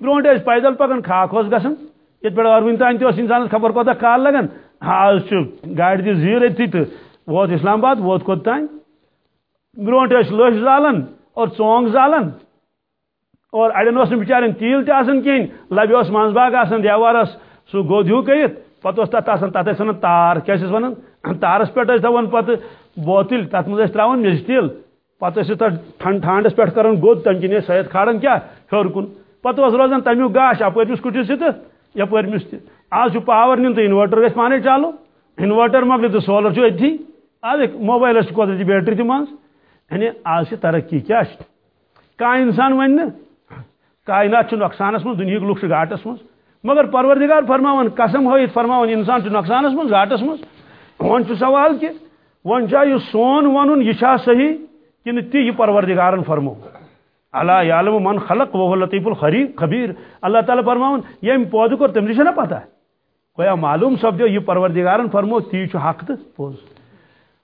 برو پیدل پکان خاک گھن یت پہ اروین تان تہ انسان خبر کوتہ کال لگان آج گاڑی تہ زیر اتھی تو ووت اسلام آباد، ووت کوت تان بروٹ لچ زالن اور ژونگ زالن۔ اور اڑین اس بچارن تیل تہ آسان کہین لبہ اس منز باغ دیوارس سہ گود ہیو کرت پتہ اس تتھ آسان تار کیا ونان تارس پہ دپان پتہ، بوتل تتھ مز تراون میز تیل، پتہ تتھ ٹھنڈ ٹھانڈس پہ کران گود تم کن سید کھارن کیا ہر کن۔ پتہ روزان تمیک گاش اپرمس کٹس تہ یپرمس تہ آج پاور نن تو انورٹر گھس پانے چالو۔ انورٹر مکل تو سولر اتھی آج موبائل کوتر بیٹری تہ من یعنی آج ترقی کیا کان انسان ون کائنات نقصانس من دنیا لوگ گاٹس من مگر پروردگار فرماون، قسم ہوت فرماون، انسان نقصانس من گاٹس من ون سوال کہ ون چاہ یہ سون ون یہ صحیح کہ تی یہ پروردگارن فرمو؟ اللہ عالم من خلق وہ لطیف الخری خبیر۔ اللہ تعالیٰ فرماؤن یم پود کور، تم نا پتہ؟ گویا معلوم سپدو یہ پروردگارن فرمو، تی حق تو پوز۔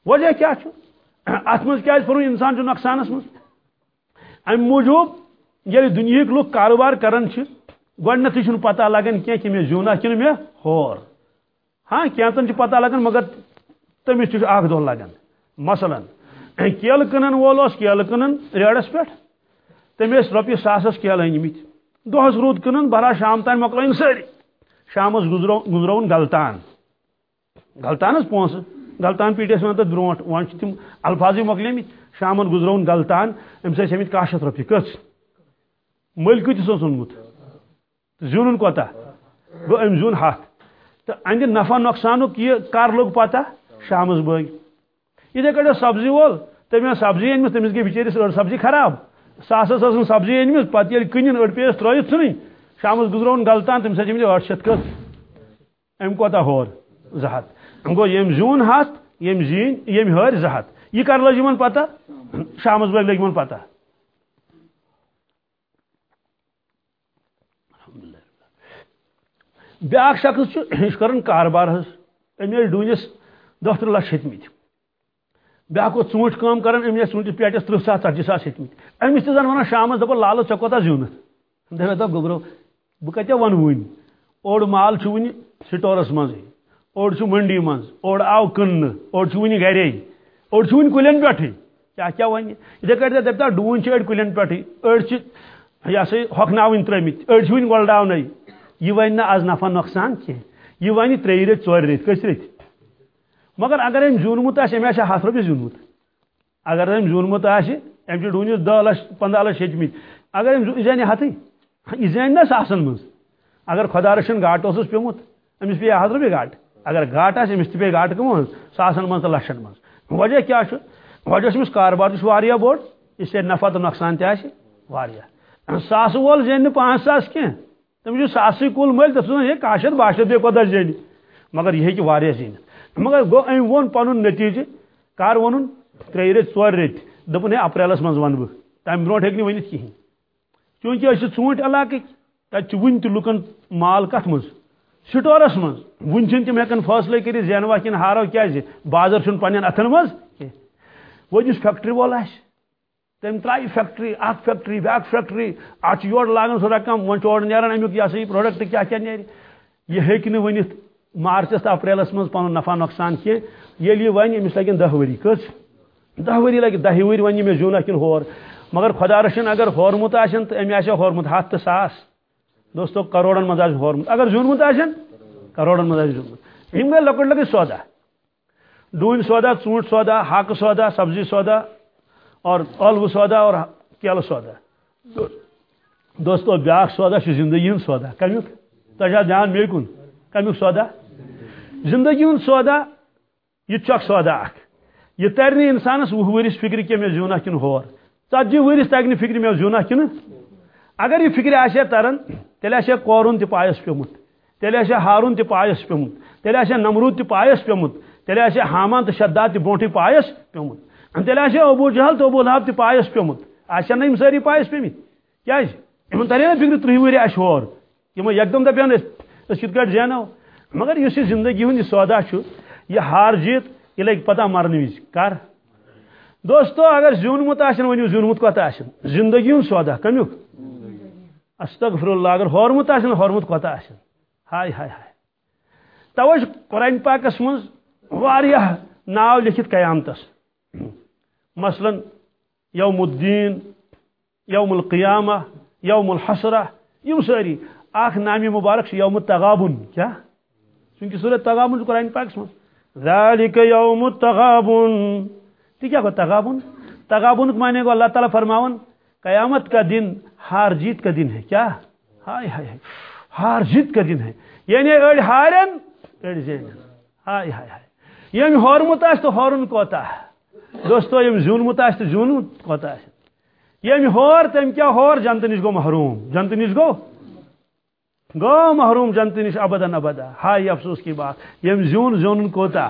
وجہ کیا ات مز کیا فرو انسان جو نقصانس مز ام موجوب یعنی یل دنیا لوگ کاروبار کران گۄڈنیتھٕے پتہ لگان کینٛہہ کہ مےٚ زیوٗنا کِنہٕ مےٚ ہور۔ ہاں کینٛژن پتہ لگان مگر تٔمِس تہِ چھُ اکھ دۄہ لگان مثلاً کیلہٕ کٕنن وول اوس کیلہٕ کٕنن ریڈس پٮ۪ٹھ تٔمۍ ٲسۍ رۄپیہِ ساسس کیلہٕ أنۍمٕتۍ دۄہس روٗد کٕنن برا شام تام مۄکلٲیِن سٲری شامس گُزرو، گُزروُن غلطان غلطان حظ پونٛسہٕ غلطان پیٖٹۍ ٲسۍ ونان تتھ برونٛٹھ وۄنۍ چھِ تِم الفاظٕے مۄکلیمٕتۍ غلطان أمِس ٲسۍ آمٕتۍ کاہ شیٚتھ رۄپیہِ کٔژ مٔلۍ کۭتِس اوس اوٚنمُت زیونن کوتہ گو ام زیون ہاتھ۔ تو اہد نفع نقصانک یہ کر لوگ پتہ شامس بٲگۍ یتھے کٹھ سبزی وول تم سبزی أنمٕژ تٔمِس گٔے بِچٲرِس أڑ سبزی خراب۔ ساسس ٲسن سبزی أنمٕژ پتہٕ ییٚلہِ کٕنِن أڑ پیٚیس ترٲیِتھ ژھٕنٕنۍ شامس گُزروُن غلطان تٔمِس ٲسۍ أمِس ٲٹھ شیٚتھ کٔژ أمۍ کوتاہ ہور زٕ ہتھ گوٚو ییٚمۍ زیوٗن ہتھ ییٚمۍ زیٖنۍ ییٚمۍ ہٲرۍ زٕ یہِ کر لٔج یِمن پتہ شامس بٲگۍ لٔگۍ یِمن پتہ بیاکھ شخص یہ کر کاربار حس ام ڈونس دہ ترہ لچھ ہتمت بیاکھ وہ ژوٗنٛٹھۍ کٲم کران ژوٗنٛٹھِس پیٹس ترٕہ ساس ژتجی ساس ہیٚتمٕتۍ أمِس تہِ زن ونان شامس دپان، لالو، ژےٚ کوتاہ زیوٗنُتھ؟ دپے دوٚپ گوٚبرو، بہٕ کتہِ ونہٕ وٕنۍ؟ اوٚڑ مال چھُ وٕنہِ سٹورس منٛزٕے، اوٚڑ چھُ منڈی منٛز، اوٚڑ آو کٕننہٕ، اوٚڑ چھُ وٕنہِ گرے، اوٚڑ چھُ وٕنہِ کُلٮ۪ن پٮ۪ٹھٕے۔ کیٛاہ کیٛاہ وَنہِ؟ یِتھٕے کٲٹھۍ دپتا ڈوٗنۍ چھِ أڑۍ کُلٮ۪ن پٮ۪ٹھٕے، أڑۍ چھِ یہِ ہسا ہۄکھناوٕنۍ ترٲمٕتۍ، أڑۍ چھِ وٕنہِ یہ ون آز نفع نقصان کی؟ یہ ون تری رت ژور رت کس رت مگر اگر ام زیونمت آم ہاتھ روپیے زیونمت اگر ام زیونمت ام ڈونس دہ لچھ پندہ لچھ ہیٚتمٕتۍ اگر ام یہ زانہِ ہتھٕے یہ زانہِ نا ساسن منٛز. اگر خدا رچھن گاٹہٕ اوسُس پیوٚمُت أمِس پیٚیہِ ہتھ رۄپیہِ گاٹہٕ اگر گاٹہٕ آسہِ أمِس تہِ پیٚیہِ گاٹہٕ ساسن منٛز تہٕ لچھن منٛز وجہ کیٛاہ چھُ وجہ چھُ أمِس کاربار تہِ اس لیے نفع تہٕ نۄقصان تہِ آسہِ واریاہ وول زینہِ نہٕ پانٛژھ ساس کینٛہہ تمس ساسی کل مل تب یہ کاشت باشت بے کوتہ زین مگر یہ ہیٚکہِ واریاہ زیٖنِتھ مگر گوٚو أمۍ ووٚن پنُن نتیٖجہٕ کر ووٚنُن ترٛیٚیہِ ریٚتۍ ژورِ ریٚتۍ دوٚپُن ہے اپریلس منٛز ونہٕ بہٕ تمہِ برونٛٹھ ہیٚکہِ نہٕ ؤنِتھ کِہیٖنۍ چوٗنٛکہِ أسۍ چھِ ژوٗنٛٹھۍ علاقٕکۍ تہِ لُکن مال کتھ منٛز۔ سٹورس منٛز۔ وُنہِ چھِنہٕ تِم ہٮ۪کان فٲصلے کٔرِتھ زینوا کِنہٕ ہارو کیٛازِ جی؟ بازر چھُنہٕ پننٮ۪ن اتھن منٛز۔ کینٛہہ وۄنۍ یُس فیکٹری وول آسہِ تم ترٛایہِ فیکٹری اکھ فیکٹری بیاکھ فیکٹری اتھ چھُ یورٕ لاگان سُہ رقم وۄنۍ چھُ اورٕ نیران امیُک یہ سا یہ پروڈکٹ کیٛاہ کیٛاہ نیرِ یہ ہیٚکہِ نہٕ ؤنِتھ مارچس تہٕ اپریلس منٛز پنُن نفع نۄقصان کینٛہہ ییٚلہِ یہِ ونہِ أمِس لگن دہ ؤری کٔژ دہ ؤری لگہِ دہہِ ؤری ونہِ مےٚ زیُن کِنہٕ ہور۔ مگر خۄدا رٔچھِن اگر ہورمُت آسن تہٕ أمۍ آسہِ ہورمُت ہتھ تہٕ ساس دوستو، کروڑن منٛز آسہِ ہورمُت اگر زیوٗنمُت آسن کروڑن منٛز آسہِ زیوٗنمُت یِم گٔے لۄکٕٹۍ لۄکٕٹۍ سودا۔ ڈوٗنۍ سودا ژوٗنٛٹھۍ سودا ہاکہٕ سودا، سبزی سودا اور ٲلوٕ سودا اور کیلہٕ سودا دوستو، بیاکھ سودا چھُ زندگی ہُنٛد سودا کمیُک تۄہہِ چھا دھیان مے کُن کمیُک سودا زندگی ہُنٛد سودا یہِ تہِ چھُ اکھ سودا اکھ یہِ ترِ نہٕ اِنسانس وُہ ؤرِس فِکرِ کینٛہہ مےٚ زیوٗنا کِنہٕ ہور. ژتجی ؤرِس تگہِ نہٕ فِکرِ مےٚ زیوٗنا کِنہٕ اگر یہِ فِکرِ آسہِ ہا تران تیٚلہِ آسہِ ہا قورُن تہِ پایس پیوٚمُت تیٚلہِ آسہِ ہا ہارُن تہِ پایس پیوٚمُت تیٚلہِ آسہِ ہا نمروٗد تہِ پایس پیوٚمُت تیٚلہِ آسہِ ہا حامان تہٕ شداد تہِ برونٛٹھٕے پایس پیوٚمُت تیٚلہِ آسہِ ہا ابوٗ جہل تہٕ ابوٗ لہب تہِ پایس پیوٚمُت آسن نہٕ یِم سٲری پایس پیٚمٕتۍ کیٛازِ؟ یِمن ترے نا فِکرِ تٕرٛہ ؤری اَسہِ ہور یِمو یکدم دپن أسۍ أسۍ کِتھ کٲٹھۍ زینو مگر یُس یہِ زندگی ہُنٛد یہِ سودا چھُ یہِ ہار جیٖت، یہِ لگہِ پتہ مرنہٕ وِزِ کر دوستو، اگر زیوٗنمُت آسن ؤنِو زیوٗنمُت کوتاہ آسن زندگی ہُنٛد سودا کمیُک استغفر اللہ اگر ہورمُت آسن ہورمُت کوتاہ آسن ہاے ہاے ہاے توے چھُ قرآن پاکس منٛز واریاہ ناو قیامتس۔ مثلاً یوم الدین، یوم القیامہ، یوم الحسرہ یم ساری۔ اخ نامی مبارک یوم التغابن، کیا؟ چونکہ صورت تغابن قرآن پاکس من ذالک یوم التغابن۔ تی کیا کو تغابن۔ تغابن معنی کو اللہ تعالیٰ فرماون، قیامت کا دن ہار جیت کا دن ہے۔ کیا؟ ہائے ہائے ہار جیت کا دن ہے۔ یعنی اڑ ہارن، اڑ زین۔ ہائے ہائے ہائے۔ یم ہورمت آس تو ہورن کوتا ہے۔ دوستو، یم زیونمت آس تو زیونمت کوتا آس یم ہور تم کیا ہور، جنت نش گو محروم۔ جنت نش گو؟ گو محروم، جنت نش ابدن ابدا۔ ہائی افسوس کی بات۔ یم زون زون کوتا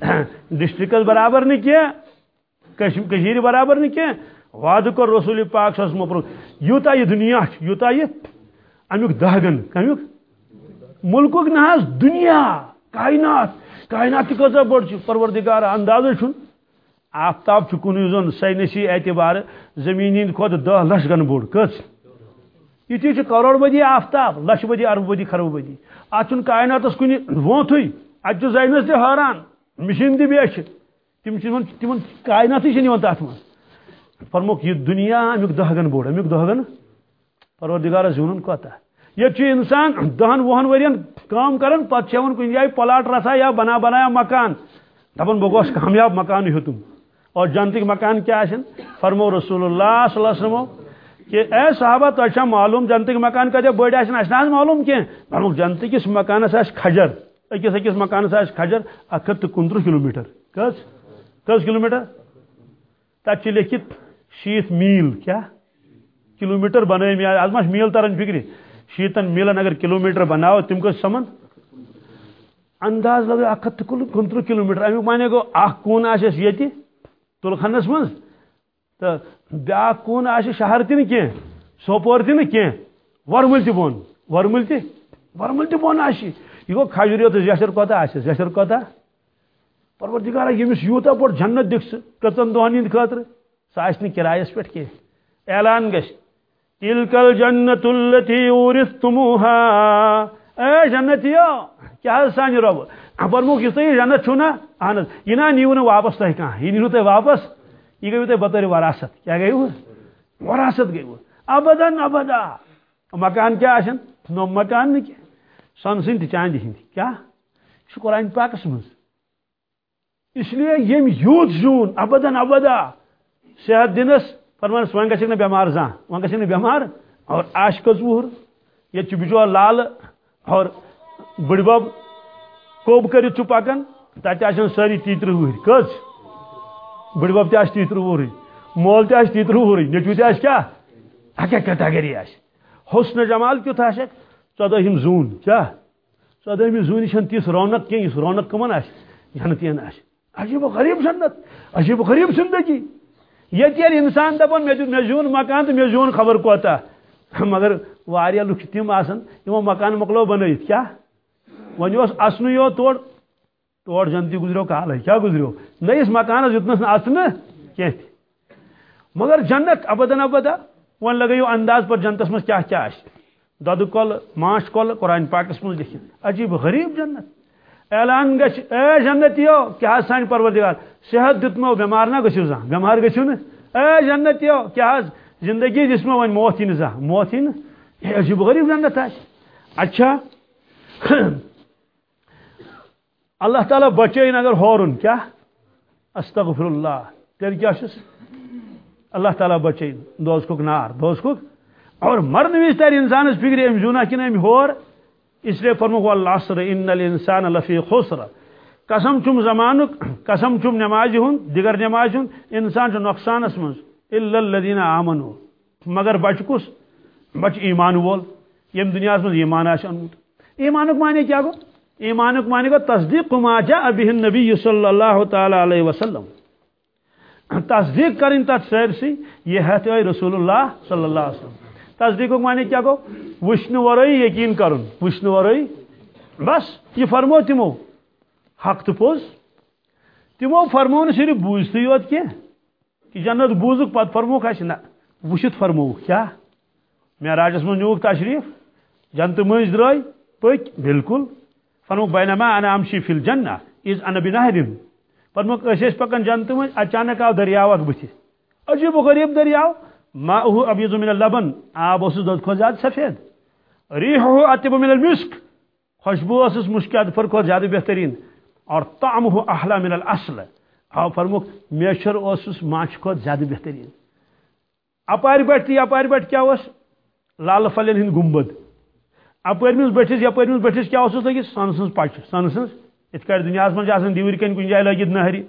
ڈسٹرکس برابر نہیں برابر نہیں وعدہ کر رسول پاک صلی اللہ علیہ وسلم یوتا یہ دنیا یوتا یہ امیک دہگن، کمیک؟ ملکک نہ دنیا، کائنات۔ کائنات کتا بڑ پروردگار انداز چھن آفتاب کن زن سائنسی اعتبار زمین ہند کھت دہ لچھ گن بوڑ کچھ یہ کروڑ بدی آفتاب لچھ بدی، ارب بدی، خرب بدی۔ ات کائنات کن ووت ات زینس تہ حیران، مشین تہ بیچ تم تم کائنات تر من فرموک، یہ دنیا امیک دہگن بوڑ، امیک دہگن پروردگار زون کوتا یہ انسان دہن وہن ورین کام کرن پتہ چون کن جائے پلاٹ رسا یا بنا بنایا مکان۔ دپن بہ گوس کامیاب مکان ہیوتم اور جنتک مکان کیا فرمو رسول اللہ صلی اللہ علیہ وسلم کہ اے صحابہ تو اچھا معلوم جنتک مکان کتیا بڑ آس معلوم کی فرموک جنتکس مکانس آس اچھا کھجر؟ اکس اکس مکانس آس کھجر اک ہتھ کنترہ کلو میٹر کس؟ کس کلو میٹر تت لکھت شیت میل، کیا؟ کلو میٹر بن آز ما میل تران فکر شیتن میلن اگر کلو میٹر بناو تم کس سمن؟ انداز لگے اک ہتھ کنترہ کلو میٹر امیک مانے گو اخ کون آس یہ تلخنس من تو بیا کون آ شہر تہ کی سوپور تہ کی ورمل تہ بون. ورمل تہ ورمل تہ بون آ یہ گو کھجر تو زیشر کوتا آس زیشر کوتا پروردگارا یمس یوتا بوڑ جنت دکھ کتن دہن ہند خاطر سہ آس کرایس پہ کی اعلان گش تلکل جنت التی اورثتموها اے جنتیو کیا سان جی رب؟ فرموک یہ جنت چھنا اہن یہ نا نیو واپس تہ کھانا یہ نیو تہ واپس؟ یہ گئی تھی بطور وراثت. کیا گئی وہ وراثت گئی وہ ابدن ابدا. مکان کیا آشن؟ نو مکان نہیں کیا؟ سن سن تہ چاندی ہند کیا؟ قرآن پاکس مز اس لیے یم یوت زون ابدن ابدا. صحت دنس. فرمانس ون گھن بیمار زان ون گھن بیمار. اور آش کز وہر یہ بچور لال. اور بڑ بب کوب کرت پکان تتہ ساری تیتر وہر کز بڑ بب تہ تیتر وہر مول تہ تیتر وہر نیچو تہ کیا؟ اکیا آس حسن جمال کیت آس ژۄدہم زوٗن کیٛاہ ژۄدہمہِ زوٗنہِ چھنہٕ رونق کینٛہہ یُس رونق کٕمن آسہِ جنتین آسہِ عجیب و غریب جنت عجیب و غریب زندگی ییٚتہِ ییٚلہِ اِنسان دپان مےٚ دیُت مکان تہٕ مےٚ زیوٗن خبر کوتاہ مگر واریاہ لُکھ چھِ تِم آسان یِمو مکان مۄکلو بنٲیِتھ کیٛاہ وۄنۍ اوس اَژنُے یوت تور تور جنتی گزریو کالے کیا گزریو؟ نئیس مکانس یوتنس اچن کی مگر جنت ابدن ابدا، ون لگیو انداز پر جنتس مز کیا کیا دد کل، ماش کل، قرآن پاکس مز لکھت عجیب غریب جنت۔ اعلان گھ اے جنتیو، کیا سان پروردگار؟ صحت دتمو، بیمار نہ گھو زان بیمار گھو نا اے جنتیو، کیا زندگی جس میں ون موت ہی زان موت ہی عجیب غریب جنت اچھا؟ اللہ تعالیٰ بچین اگر ہورن، کیا؟ استغفر اللہ تیل کیا شس؟ اللہ تعالیٰ بچین دوز کک نار، دوز کک. اور مرد ویس تیر انسان فکر ام جونا کن ام ہور. اس لیے فرمو اللہ ان الانسان لفی خسر. قسم چم زمانک، قسم چم نماز ہن، دیگر نماز ہن، انسان چھ نقصان اس منز. الا الذين امنوا مگر بچ کس؟ بچ ایمان وول. یم دنیا من ایمان آش انمت ایمانک معنی کیا گو؟ ایمانک معنی کو تصدیق ما جاء به النبی صلی اللہ تعالی علیہ وسلم. تصدیق کریں تت سرسی یہ ہے رسول اللہ صلی اللہ علیہ وسلم. تصدیق معنی کیا گو؟ وشن ورئی یقین کرن. وشن ورئی بس، یہ فرمو تمو حق تو پوز. تمو فرمو نہ صرف بوزت یوت کی کہ جنت بوزک پت فرمو کھاش وشت فرمو کیا؟ معراجس من نیوک تشریف، جنت مز درائی، پک بالکل فرموک، بینما انا امشی فی الجنہ، از انا بنہرن فرموک اس اس پکن جنت میں اچانک آو دریاو اک عجیب و غریب دریاو. ما هو ابیض من اللبن، آب اس دود کو زیاد سفید. ریحه اطیب من المسک، خوشبو اس مشکات پر کو زیادہ بہترین. اور طعمه احلى من الاصل او فرموک، میشر اس ماچ کو زیادہ بہترین۔ اپاری بیٹھتی اپاری بیٹھ کیا اس لال فلن ہند گنبد اپر مز بٹھس یپر مز بٹھس کیا لگت سن سن پچ سن سن ات کٹ دنیا من دیور کن کن جائے لگت نہری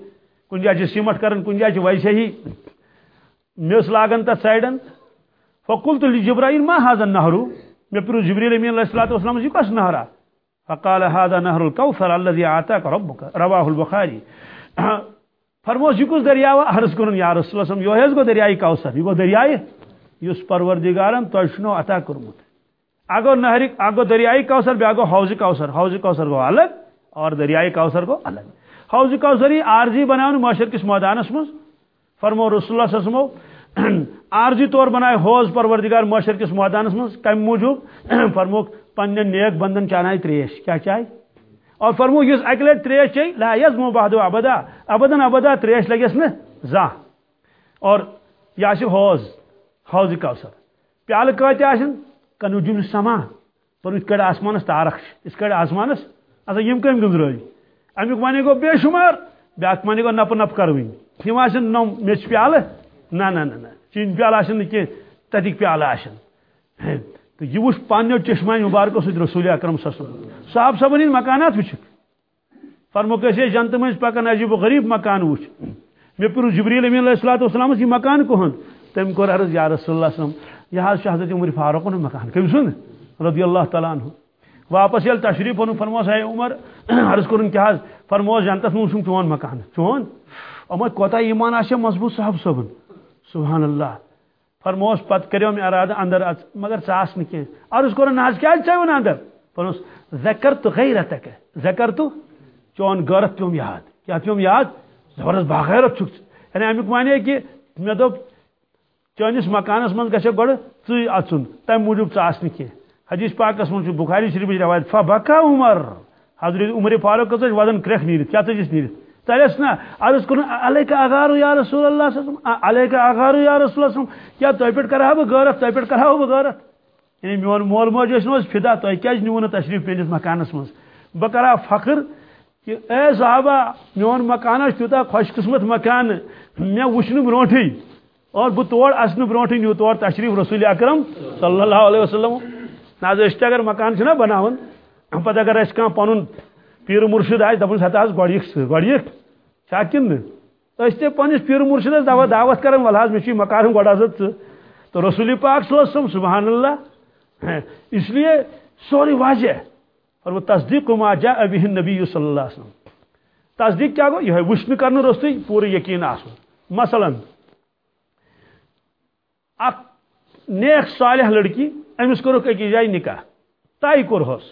کن جائے سیمٹ کران کن جائے ویسے ہی۔ مس لاگان تر سائڈن فکل تو جبرائیل ما حاضن نہرو مے پھر جبریل امین علیہ الصلوۃ والسلام یہ کس نہرا فقال هذا نهر الكوثر الذي اعطاك ربك رواه البخاري فرموس یہ کس دریاو عرض کرن یا رسول اللہ یہ ہے گو دریائے کوثر یہ گو دریائے یس پروردگارن تو عطا کرمت اگو نہر اگو دریائے کوثر بیا گو حوض کوثر حوض کوثر گو الگ، اور دریائے کوثر گو الگ۔ حوض کوثری عارضی بناون معاشر کس میدانس مز؟ فرمو رسول اللہ صلی اللہ علیہ وسلم عارضی طور بنائے حوض پروردگار معاشر کس میدانس مز؟ کم موجود۔ فرمو پنہ نیک بندن چانائے تریش، کیا چاہے اور فرمو اس اکہ لٹ تریش چی لا یزمو بہدو ابدا۔ ابدن ابدا تریش لگس نا زا۔ اور یہ حوض حوض کوثر۔ پیالہ کت آن کنجم سما۔ پر اس کڑ آسمانس تارک اس کڑ آسمانس اچھا یم کم گزر امیک معنی گو بے شمار بیاکھ معنی گو نپ نپ کروین تم آن نو میچ پیالہ نہ نہ نہ چین پیالہ آن کی تتک پیالہ آن تو یہ وچ پانیو چشمہ مبارکو سید رسول اکرم صلی اللہ علیہ وسلم۔ صاحب صاحب ان مکانات وچ۔ فرمو کیسے جنت میں پکن عجیب و غریب مکان وچ۔ مے پر جبریل امین علیہ الصلوۃ والسلام یہ مکان کو کوہن تم کور عرض یا رسول اللہ صلی اللہ علیہ وسلم یہ حضرت حضرت عمر فاروق نے مکان کم سن؟ رضی اللہ تعالی عنہ۔ واپس یل تشریف ون فرموس ہے عمر، عرض کرن کیا فرموس جنتس من چھم چون مکان چون؟ اما کوتا ایمان آشے مضبوط صاحب صبن سبحان اللہ۔ فرموس پت کریو میں ارادہ اندر اچ مگر ژاس نہ کی عرض کرن ناز کیا چاہون اندر؟ فرموس ذکر تو غیرتک ذکر تو چون غیرت پیوم یاد۔ کیا پیوم یاد؟ زبردست باغیرت چھک یعنی امیک معنی کہ مے دوپ چانس مکانس من گھے گوڑ ٹھیک اچن تم موجب موجود ٹھاس کی حدیث پاکس من بخاری شریف روایت، فبکا عمر۔ حضرت عمر فاروق کس ودن کرکھ نیرت۔ کیا تجس نیرت؟ تلس نا عرض کر علیک اغار یا رسول اللہ صلی اللہ علیہ وسلم علیک اغار یا رسول اللہ صلی اللہ علیہ وسلم کیا تو پٹ کرا بہ غیرت تو پٹ کرا بہ غیرت یعنی میون مول موج اس فدا تو کیا نیون تشریف پنس مکانس من بہ کرا فخر کہ اے صحابہ، میون مکان تیوتا خوش قسمت مکان مے وچھن برونٹھی اور بہ تور اچن بروٹ نیو تور تشریف رسول اکرم صلی اللہ علیہ وسلم. ناز اس اگر مکان چھ بناون پتہ اگر اس کان پنن پیر مرشد آئے دپن ستا گوڑیک گوڑیک چھا کن اس تے پنس پیر مرشد دعوت دعوت کرن ولحاظ مچی مکان گوڑا زت تو رسول پاک صلی اللہ علیہ وسلم سبحان اللہ۔ ہاں، اس لیے سوری واضح اور وہ تصدیق ما جاء به النبی صلی اللہ علیہ وسلم۔ تصدیق کیا گو؟ یہ وشن کرن رستی پورے یقین آسن مثلا اخ نیک صالح لڑکی امس کورک اکی جائے نکاح۔ تائی کورہس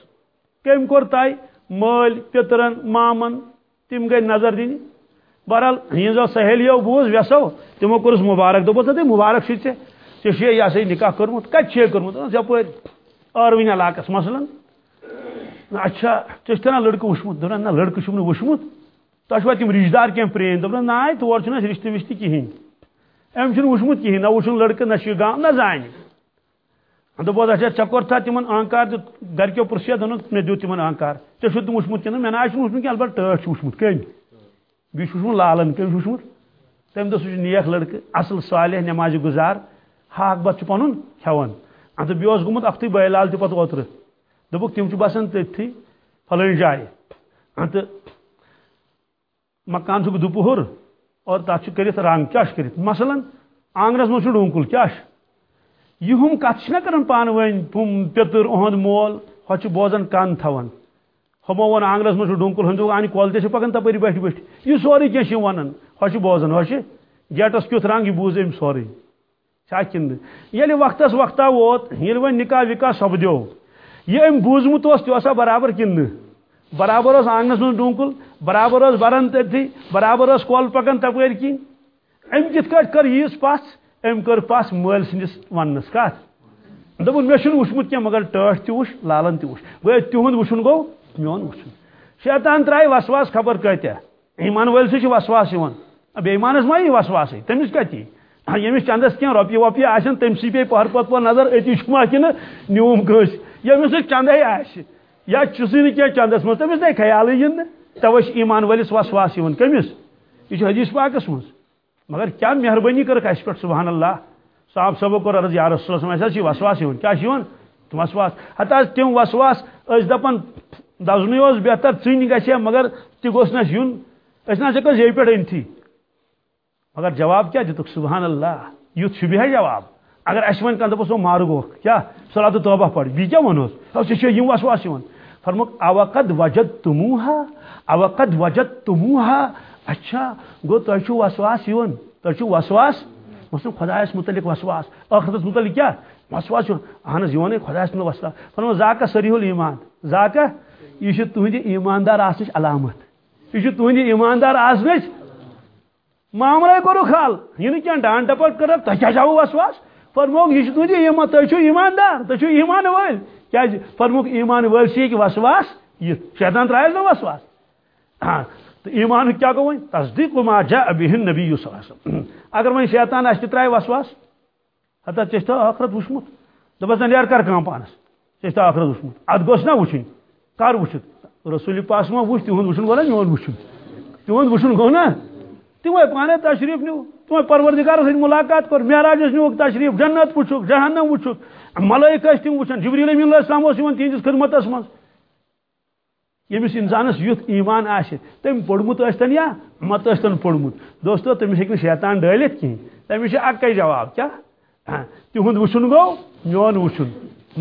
کم کور تائی؟ مل پترن، مامن، تم گئی نظر دن بہرحال ہزو سہیلیو بوز، ویسو، تمو کورس مبارک۔ دپس تے مبارک سی ژے۔ ژے یہ سا نکاح کورمت کت چھ کورمت یپر ارون علاقس مثلا اچھا ژے چھنا لڑکہ وچھمت؟ دپان نہ، لڑکہ چھم نہ وچھمت۔ تۄہہِ چھُوا تِم رِشتہٕ دار کینٛہہ پرٛٲنۍ دوٚپُن، نہ، تور چھُنہٕ اَسہِ رِشتہٕ وِشتہٕ کِہیٖنۍ۔ ام چھ وچمت کہین نہ وچن لڑکہ، نہ گام نہ زان دپ اچھا ٹھیک کور تھا تمن آنکار گرکو پرسیا دن مے دیو تمن آنکار ٹھیک چھ تم وچمت کن مے نا چھ وچمت کہ البتہ ٹاٹ وچمت کم بی وچمت لالن کم وچمت تم دس نیک لڑکہ اصل صالح نماز گزار ہاک بت پن کھوان ات بیس گومت اختی بلال تہ پتہ اوتر دپک تم بسان تھی فلٲنۍ جایہِ ات مکان چھُکھ دُپہر اور تک کرت رنگ کیا کرت مثلا آنگنس من ڈونکل کیا یہ کت کر پان ون پتر اہد مول ہو بوزان کن تھوان ہمو ون آنگنس من ڈونکل ہند ان کول تہ پکان تپری بیٹھ بیٹھ یہ سوری کی ونان ہو بوزان ہو گیٹس کت رنگ یعنی یعنی یہ بوز ام سوری۔ کن یل وقتس وقتا ووت یل ون نکاح وکاح سپدو یہ ام بوزمت تہ برابر کن برابر اس آنگنس من ڈونکل، برابر اس تھی برابر اس کول پکن تپر کن ام کت کر یس پس ام کر پس مل سندس ونس کت دپن مے وچمت کی مگر ٹاٹ تہ وش، لالن تہ وش. گو تہند وچن گو میون وچن شیطان ترائی وسواس خبر کتیا ایمان ول سے وسواس یوان اب ایمانس ما یہ وسواس. تمس کتی یمس چندس کی روپیہ ووپیہ آن تم سی پہ پہر پت پہ نظر اتی چھما کن نیوم کس یمس چندے آہ یا چسی نی کیا چندس مز تمس نئی خیال ین توے ایمان ولس وسواس یون کمس یہ حدیث پاکس مز مگر کیا مہربانی کرک اس پہ سبحان اللہ صاحب صبح کور عرض یا رسول اللہ ایسا وسواس یون کیا یون وسواس. حتی تم وسواس اس دپن دزنی اس بہتر ژن گژھِ مگر تہ گوس نس یون اس نہ ہیکو زی پہ انتھی مگر جواب کیا؟ دتک سبحان اللہ، یوت شبہ جواب. اگر اس ون کان دپس مار گو، کیا صلات توبہ پڑھ؟ بی کیا ونوس اس چھ یم وسواس یون فرموک اوقد وجدتموها اوقد وجدتموها اچھا گو تو چھو وسواس یون، تو چھو وسواس؟ مسلم خدایس متعلق وسواس. اخرت متعلق کیا؟ وسواس یون. اہن حظ یون خدایس متعلق وسواس. فرمو زاکا صریح الایمان. زاکا یہ چھ تہندی ایماندار آسنچ علامت. یہ چھ تہندی ایماندار آسنچ معاملے کرو خال. یہ کیا ڈان ڈپٹ کر تہ کیا جاو وسواس؟ فرموک یہ تہندی ایمان تہ چھو ایماندار تہ چھو ایمان ول کیا جی؟ فرموک ایمان ول سی کہ وسواس یہ شیطان ترائے نہ وسواس. تو ایمان کیا گو وۄنۍ تصدیق ما جاء به النبي صلی اللہ علیہ وسلم۔ اگر وۄنۍ شیطان اس ترائے وسواس ہتا چشتا آخرت وچھمت دپس یار کر کام پانس۔ چشتا آخرت وچھمت اد گوس نہ وچھن کر وچھت رسول پاس ما وچھ تہند وچھن گو نہ میون وچھن تہند وچھن گو نہ۔ تمے پانے تشریف نیو۔ تمے پروردگار سۭتۍ ملاقات کر۔ معراجس نیوک تشریف، جنت وچھک جہنم وچھک ملائکہ ٲسۍ تِم وٕچھان جبریل امین علیہ السلام اوس یِوان تِہنٛدِس خدمتس منٛز یمس انسانس یُتھ ایمان آسہِ تٔمۍ پوٚرمُت ٲسۍتن یا مت ٲسۍتن پوٚرمُت دوستو، تٔمِس ہیٚکہِ نہٕ شیطان ڈٲلِتھ کِہیٖنۍ۔ تٔمِس چھِ اکے جواب، کیٛاہ؟ ہاں، تِہُنٛد وٕچھُن گوٚو، میون وٕچھُن۔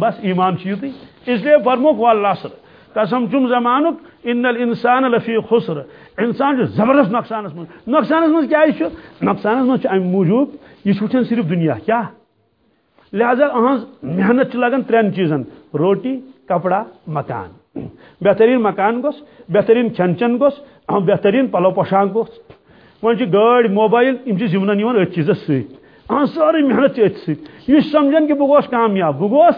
بس ایمان چھُ یُتُے اسلیے فرموک واللاسر قسم چھُم زمانُک، ان الانسان لفی خسر۔ انسان چھُ زبردست نۄقصانس منٛز۔ نۄقصانس منٛز کیٛازِ چھُ؟ نۄقصانس منٛز چھُ امہِ موٗجوٗب یہِ چھُ وٕچھان صرف دُنیا، کیٛاہ؟ لہذا اہذ محنت چھِ لگان ترٛٮ۪ن چیٖزن روٹی، کپڑا، مکان۔ بہترین مکان گوس، بہترین کھین چین گوس بہترین پلو پوشاک گوس وۄنۍ چھِ گٲڑۍ موبایل یِم چھِ زِمنن یِوان أتھۍ سۭتۍ اہن سٲرٕے محنت چھِ أتھۍ سۭتۍ یہِ چھُ سمجھان کہ بہٕ گوس کامیاب بہٕ گوس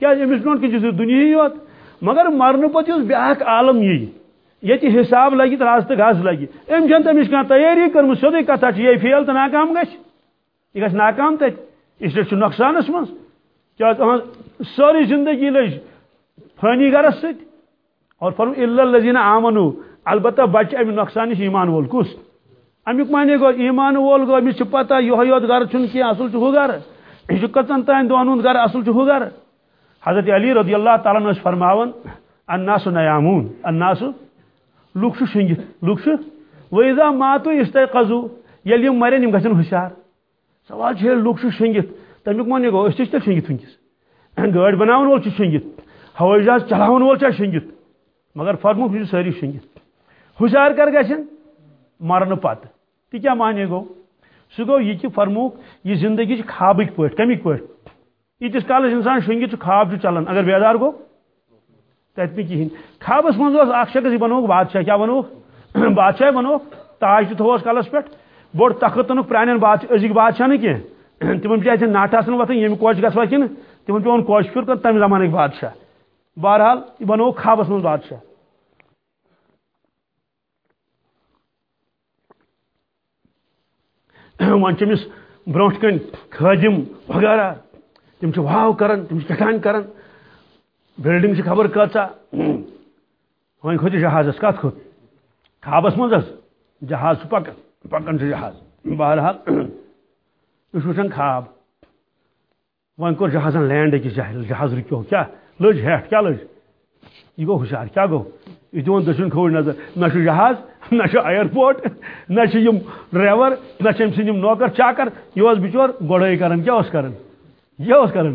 کیازِ أمِس برونٛٹھ کِنۍ چھُ یوت مگر مرنہٕ پتہٕ یُس بیاکھ عالم یی ییٚتہِ حساب لگہِ تہٕ رز تہٕ گز لگہِ أمۍ چھنہٕ تٔمِس کانٛہہ تیٲری کٔرمٕژ سیوٚدُے کتھا چھِ یہِ فیل تہٕ ناکام گژھِ یہِ گژھِ ناکام تتہِ اسلیے چھُ نۄقصانس منٛز۔ کیازِ أہٕنٛز ہاں سٲرٕے زندگی لٔج۔ فٲنی گرس سۭتۍ اور فرم الزین آمن البتہ بچہ امہ نقصان نش ایمان وول کس امیک معنی گو ایمان وول گو امس پتہ یہ یوت چھ کی اصل چھ گر یہ کتن تان دون ہند گر اصل چھ گر حضرت علی رضی اللہ تعالیٰ عنہ فرماون الناس نیامون. الناس لوک شنگت لوک ویزا ماتو استيقظوا یل یم مرن یم گژھن ہوشیار سوال چھ لوک شنگت تمیک معنی گو، اس تہ شنگت ونکس گاڑی بناون وول چھ شنگت ہوٲئی جہاز چلاون وول چھ شنگت مگر فرموک یہ ساری شنگت ہوشار کر گھن مرن پتہ تہ کیا مانے گو؟ سہ گو یہ کہ فرموک یہ زندگی خوابک پہ کمک پہ یتس کالس انسان شنگت خواب چلان اگر بیدار گو؟ تت کہین خوابس مز اخ شخص یہ بنوک، بادشاہ کیا بنوک؟ بادشاہ بنوک، تاج تھوس کلس پہ بوڑ تخت تنک پران بادشاہ ازک بادشاہ نا کی تمن بچار نٹ آسان یم کوچ گھا کن تمن پیون کوچ پھر کر تمہ زمانک بادشاہ۔ بہرحال، یہ بنو خوابس من بادشاہ۔ ون چمس بروٹ کن خادم وغیرہ، تم واو کران تم کٹان کران بلڈنگ خبر کچا ون کھوت جہازس کت کھوت۔ خوابس من جہاز پکان پکان جہاز۔ بہرحال، یہ وچان خواب ون کور جہازن لینڈ أکس جہاز رکیو کیا؟ لج ہیٹ کیا لج؟ یہ گو ہوشیار کیا گو؟ یہ دون دشن کھوڑ نظر، نہ جہاز، نہ ایئرپورٹ، نہ ڈرائیور، نہ سم نوکر، چاکر، یہ بچور گوڑائی کران کیا کران یہ کران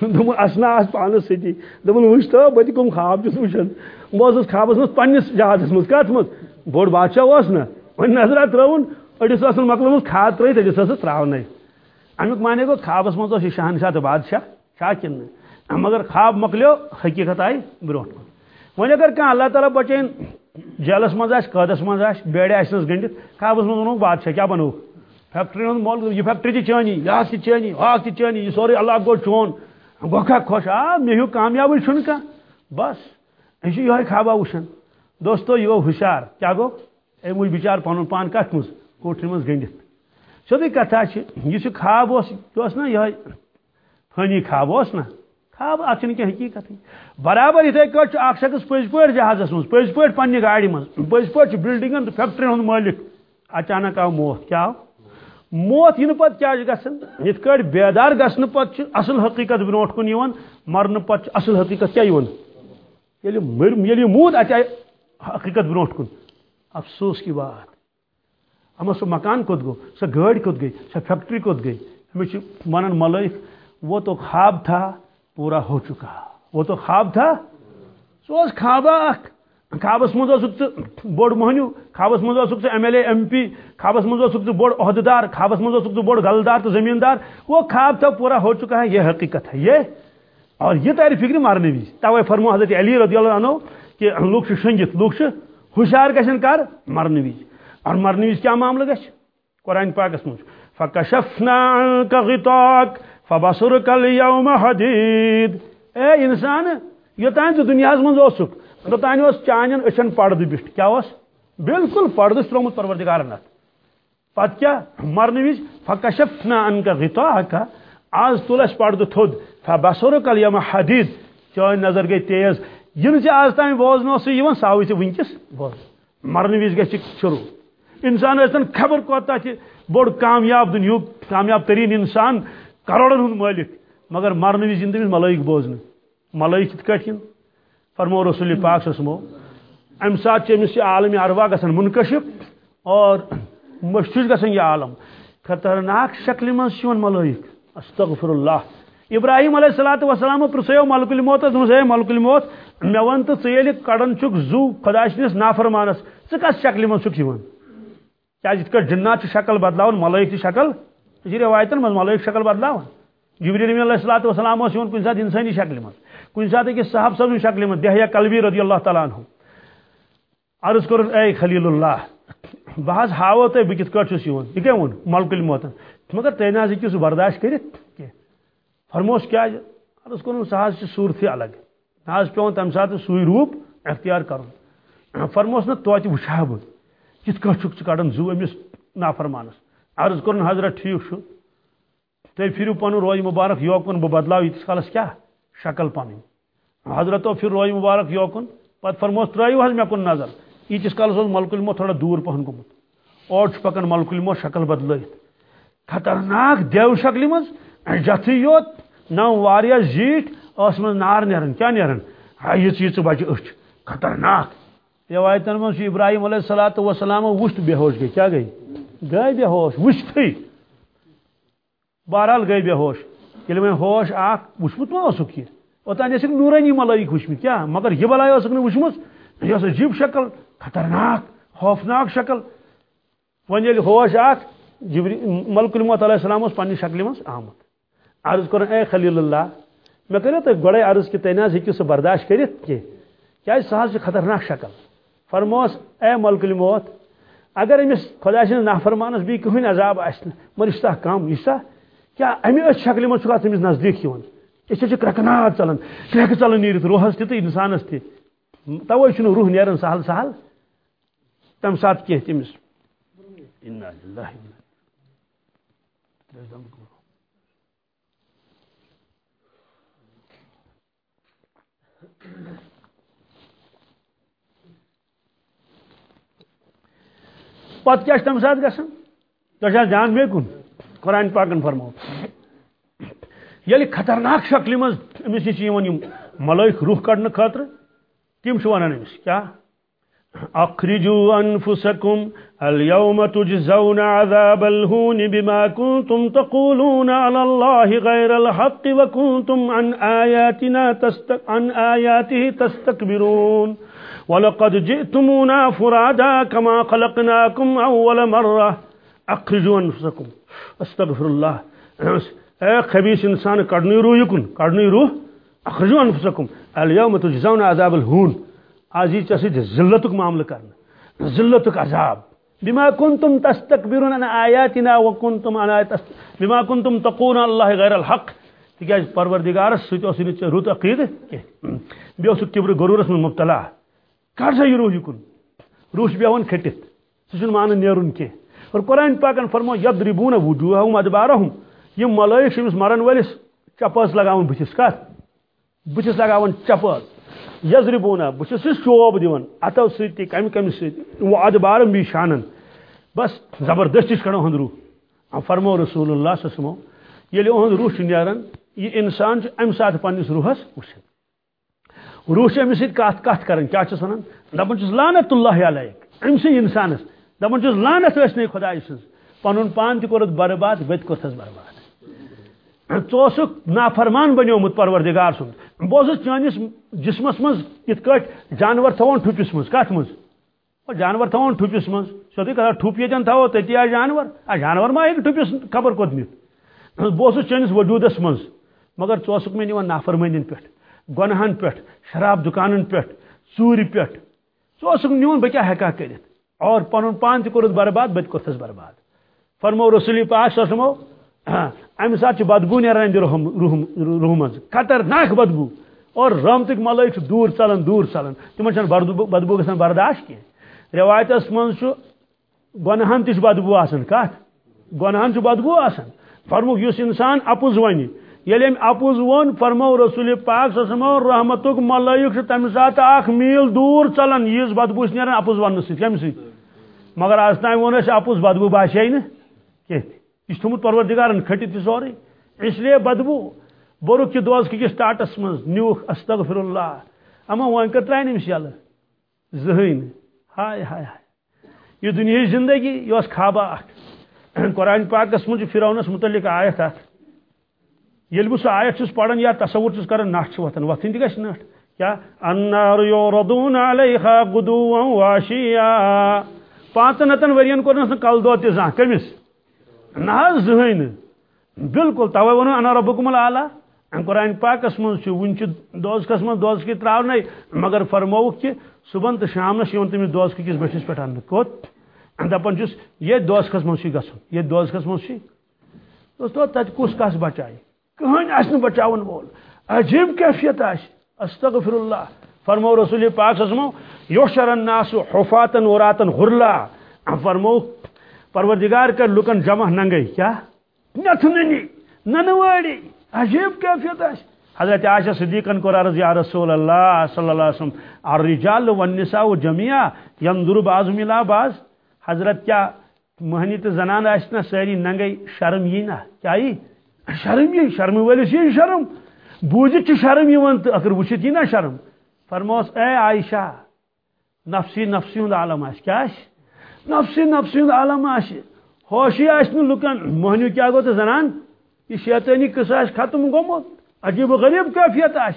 دم اسنا آس پانس ستی دپن وچ تو بہ کم خواب چھس وچان بہت خوابس مز پنس جہازس مز کت مز بوڑ بادشاہ اس نا ون نظرہ ترون اڑس اس مکلمس کھاد ترٲیِتھ أڑِس ٲسٕس ترٛاونَے امیُک مانے گوٚو خوابس منٛز شہنشاہ تہٕ بادشاہ چھا کِنہٕ نہٕ مگر خواب مکلیو حقیقت آئی برو ون اگر کھانا اللہ تعالیٰ بچین، جیلس مز قدس مز بیڑ آس گنڈت، خوابس مز ونو بادشاہ کیا بنو؟ فیکٹری ہند مول یہ فیکٹری تہ چانی یہ تہ چانی ہاک تہ چانی یہ سورے اللہ گو چون۔ گوکھا خوش، آ مے ہیو کامیابی چھن کا بس یہ یہ خوابا وشن دوستو یہ گو ہوشیار۔ کیا گو؟ اے مجھ بچار پن پان کت مز کوٹری مز گنڈت۔ سیودی کتھا یہ خواب اس نا یہ فنی خواب اس نا۔ خواب ات کی حقیقت برابر اتھے کٹ اخ شخص پز پہ جہازس من پز پہ پنہ گاڑی من پز پہ بلڈنگن تو فیکٹری ہند مالک اچانک آو موت کیا آو؟ موت ین پت کیا گھن یت کٹ بیدار گھن پت اصل حقیقت بروٹ کن مرن پت اصل حقیقت کیا یل مود ات حقیقت بروٹ کن۔ افسوس کی بات۔ اما سو مکان کت گو سو گاڑی کت گئی سو فیکٹری کت گئی ہمیں ونان ملائک وہ تو خواب تھا۔ پورا ہو چکا۔ وہ تو خواب تھا۔ سو خوابہ اخ خوابس مز بوڑ مہنیو خوابس مز M L A, M P خوابس مز بوڑ عہدیدار خوابس مز بوڑ گلدار تو زمیندار۔ وہ خواب تو پورا ہو چکا ہے۔ یہ حقیقت ہے۔ یہ اور یہ تاری فکر مارنے بھی۔ توے فرمو حضرت علی رضی اللہ عنہ کہ لوگ شنگت لوگ ہوشیار گھن کر مرنے وز اور مرنے وز کیا معاملہ گھ قرآن پاکس مجھ فکشفنا عنك غطاك فبصرك اليوم حديد اے انسان یوتان تو دنیا من اوسک۔ توتان اس چانن اچھن پرد بشت۔ کیا اس بالکل پرد ترومت پروردگار نت۔ پت کیا؟ مرنے وز فکشفنا عنك غطاك آز تُل تل اس پرد تھود۔ فبصرك اليوم حديد چون نظر گئی تیز۔ ین سے آز تام بوزن اس یوان ساوی سے ونکس بوز۔ مرنے وز گژھِ شروع۔ انسان ٲسۍتن خبر کوتاہ چھِ بوڑ کامیاب دنیا، کامیاب ترین انسان۔ کروڑن ہند مالک، مگر مرنے وز زندگی ملائک بوزن۔ ملائک کت کٹن فرمو رسول پاک سمو ام سات امس یہ عالم اروا گھن منکشف اور مشتج گھن یہ عالم۔ خطرناک شکل من ملائک۔ استغفر اللہ ابراہیم علیہ السلات وسلام پرسو ملک الموت ہے ملک الموت۔ مے ون تو ثیل کڑان چک زو خدا سندس نافرمانس۔ ثہ کس شکل من چک کیا جنات شکل بدلاون، ملائک شکل یہ روایتن من ملائک شکل بدلاون جبریل علیہ الصلوۃ والسلام اس کن سات انسانی شکل من کن سات کہ صاحب صاحب شکل من دہیا قلبی رضی اللہ تعالی عنہ۔ عرض کر اے خلیل اللہ۔ بہت ہاو تو بہ کت چھس یون یہ کیا ون ملک الموت۔ مگر تہ نہ ہیکو سہ برداشت کرت کی فرموس کیا عرض کر سہ حظ صورت الگ۔ نہ پیون تم سات سوئی روپ اختیار کرن فرموس نہ توتہ وچھا بہ کت چھک کڑان زو امس نافرمانس۔ عرض کر حضرت ٹھیک تھی پھرو پن روز مبارک یوکن بہ بدلاو یتس کالس کیا؟ شکل پن حضرت پھر روز مبارک یوکن پتہ فرموس ترو حض مے کن نظر۔ یتس کالس ملک المو تھوڑا دور پہن گومت اور پکان ملک المو شکل بدلت خطرناک دیو شکل مز، جتھی یوت نہ واریا زیٹ اس من نار نیرن۔ کیا نیرن؟ یہ یہ بچہ اچھ خطرناک۔ روایتن من ابراہیم علیہ السلات وسلام وشت بے ہوش گئی۔ کیا گئی؟ گئی بے ہوش وشتھی بہرحال گئی بے ہوش۔ یل میں ہوش اخ وشمت ما اوسک یہ اوتان اسک نورانی ملائک وشمت۔ کیا؟ مگر یہ بلائی اوسک نے وشمت؟ یہ عجیب شکل، خطرناک، خوفناک شکل۔ ون یل ہوش اخ جبری، ملک الموت علیہ السلام اس پنی شکل مس آمد۔ عرض کر اے خلیل اللہ، میں کرے تو گڑے عرض کی تیناز ہی کس برداشت کرت کہ کیا سہل خطرناک شکل؟ فرموس اے ملک الموت اگر امس خدا سن نافرمانس بی کہین عذاب آس مرشتہ کم یہ کیا امی اچھ شکل من چھ تمس نزدیک یون؟ یہ کرکناد چلان کرک چلان نیرت روحس تہ انسانس تہ توے چھ روح نیران سہل سہل؟ تم سات کی تمس پتہ کیا تم سات گھن تہ جان مے کن؟ قرآن پاکن فرمو یل خطرناک شکل مز امس نش ملائک روح کڑنے خاطر تم ونان امس کیا أخرجوا أنفسكم اليوم تجزون عذاب الهون بما كنتم تقولون على الله غير الحق وكنتم عن آياتنا تستك عن آياته تستكبرون. ولقد جئتمونا فرادا كما خلقناكم أول مرة. أخرجوا أنفسكم. أستغفر الله. اے خبیث إنسان کڑنی روح یکن کڑنی روح. أخرجوا أنفسكم. اليوم تجزون عذاب الهون. یہ چیز ذلتک معاملہ کرنا ذلتک عذاب. بما كنتم تستكبرون عن آياتنا وكنتم عن آيات بما كنتم تقون الله غير الحق. تکیاز پروردگارس سۭتۍ اوس نہٕ رُت عقیدٕ کینٛہہ غروٗرس منٛز مُبتلا. کر سا یہ روح یکن روح بیہون کھٹت۔ سہ مان نیرن کی اور قرآن پاکن فرمو یدربون وجوہہم ادبارہم۔ یم ملائک شمس مرن ولس چپس لگاون بتس کت بتس لگاون چپس۔ یضربون بس شوب دیون۔ اتو ستی کم کم ستی و ادبارم بھی شانن۔ بس زبردستی کڑو ہند روح۔ فرمو، رسول اللہ صلی اللہ علیہ وسلم یلی اہند روح نیران یہ انسان ام سات پنس روحس وچھن روح امس ست کت کر کیا ونان دپان لانت اللہ علیک۔ ام سی انسانس دپان لانت ویس نہیں خدا سن پن پان تہ کورت برباد وت کورتس برباد۔ ثوسک نافرمان بنیومت پروردگار سن بہت چانس جسمس مز ات جانور تھوان ٹھپس مز۔ کت مز؟ جانور تھوان ٹھپس مز۔ سیودے کتھا ٹھپ یتن تھو تتی آ جانور۔ آ جانور ما ہیٚکہِ ٹھپس خبر کوت نِتھ بہٕ اوسُس چٲنِس وجوٗدس منٛز مگر ژٕ اوسُکھ مےٚ نِوان پٮ۪ٹھ گۄنہن پٮ۪ٹھ، شراب دُکانن پٮ۪ٹھ، ژوٗرِ پٮ۪ٹھ۔ ژٕ اوسُکھ نِوان بہٕ کیٛاہ ہٮ۪کہٕ کٔرِتھ؟ اور پنُن پان تہِ کوٚرُتھ برباد بہٕ تہِ کوٚرتھس برباد۔ فرمو رسولی پاک سمو امہ سات بدبو نیران روح مز خطرناک بدبو۔ اور رحمتک ملائک دور ژلان دور ژلان۔ تمن بدبو گھان برداشت کی روایتس من گنہن تہ بدبو آسان کت گنہن بدبو آسان۔ فرموک اس انسان اپز ون یل ام اپز ون فرمو رسول پاک سمو رحمتک ملائک تمہ سات اخ میل دور ژلان یس بدبو نیران اپز ون سی کم سی مگر آج تام ون اپز بدبو باسے نا؟ کی یہ تھوت پروردگارن کھٹت یہ سوری۔ اس لیے بدبو بورک یہ دوز کس ٹاٹس من نیوک استغفر اللہ اما ون کر ترائے نمس زہین۔ ہائے ہائے ہائے۔ یہ دنیا زندگی، یہ خوابہ اخ قرآن پاکس من فرونس متعلق آیت اخ یل بہ سہ آیت چھس پڑھان یا تصور چھس کران نٹ وتھان وتھن تہ گھس نٹ کیا النار یوردون علیہا غدوا واشیا پانچن ہتن ورین کورنس کل دو تہ زان کمس؟ نہ زہین بالکل توے ون انا ربکم العالی قرآن پاکس من ون دوزکس من دوزکی تراؤن مگر فرموک کہ صبح تو شامنس تمس دوزک کس بٹھس پہ ان کوت؟ دپان چھس یہ دوزکس من گھن یہ دوزکس من دوستو تت کس کس بچائے کہین آس بچاون وول عجیب کیفیت آس استغفر اللہ. فرمو رسول پاک سمو یوشر الناس حفاتن وراتن غرلا. فرمو پروردگار کر لکن جمع ننگئی. کیا؟ نتننی ننواڑی عجیب کیفیت آس حضرت عائشہ صدیقن کو عرض یا رسول اللہ صلی اللہ علیہ وسلم، الرجال والنساء جميعا ينظر بعضهم الى بعض حضرت کیا مہنی تو زنان آسنا ساری ننگئی؟ شرم یہ نا. کیا یہ شرم یہ شرم ولس یہ شرم. بوزت شرم یہ تو اگر وچت یہ نا شرم. فرموس اے عائشہ، نفسی نفسی ہند عالم آس کیا نفسی نفسی ہند عالم آس ہوشی آس لکن، مہنیو کیا گو تو زنان؟ یہ شیطانی قصہ ختم گومت عجیب و غریب کیفیت آش.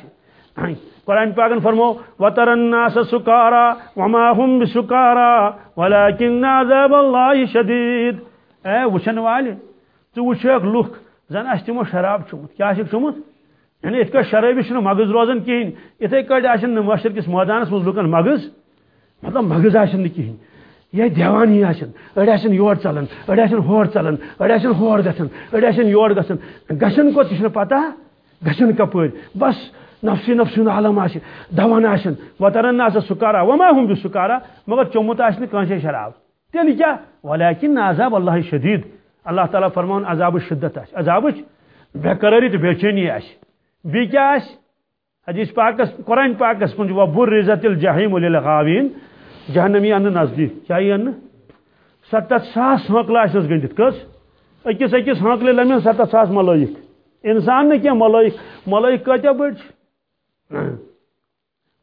قرآن پاکن فرمو وتر الناس سکارا وما هم بسکارا ولكن عذاب الله شدید اے وچن والے تو وچھک لوک زن اس تمو شراب چومت. کیا چومت؟ یعنی اتھ کا شرابی مغز روزن کین. اتھے کڑ آشن مشر کس میدانس مز لوکن مغز؟ مطلب مغز آشن کین یہ دیوان ہی آشن اڑ یور چلن. اڑ ہور چلن. اڑ ہور گژھن اڑ یور گژھن گژھن کو تہ پتہ گژھن کپر بس نفسی نفسی عالم آش دوان آشن وترن ناس سکارا. وما هم بسکارا مگر چومت آشن شراب. تیل کیا؟ ولیکن عذاب اللہ شدید. اللہ تعالیٰ فرمان عذاب شدت آش. عذاب بے قراری تو بے چینی آش. بی کیا آش؟ حدیث پاکس قرآن پاکس من و بر رزت الجحیم للغاوین. جہنمی ان نزدیک. کیا یہ ان ستت ساس ہنکل آس گنڈت کس؟ اکس اکس ہنکل لمن ستت ساس ملائک. انسان نے کیا ملائک؟ ملائک کتیا بڑ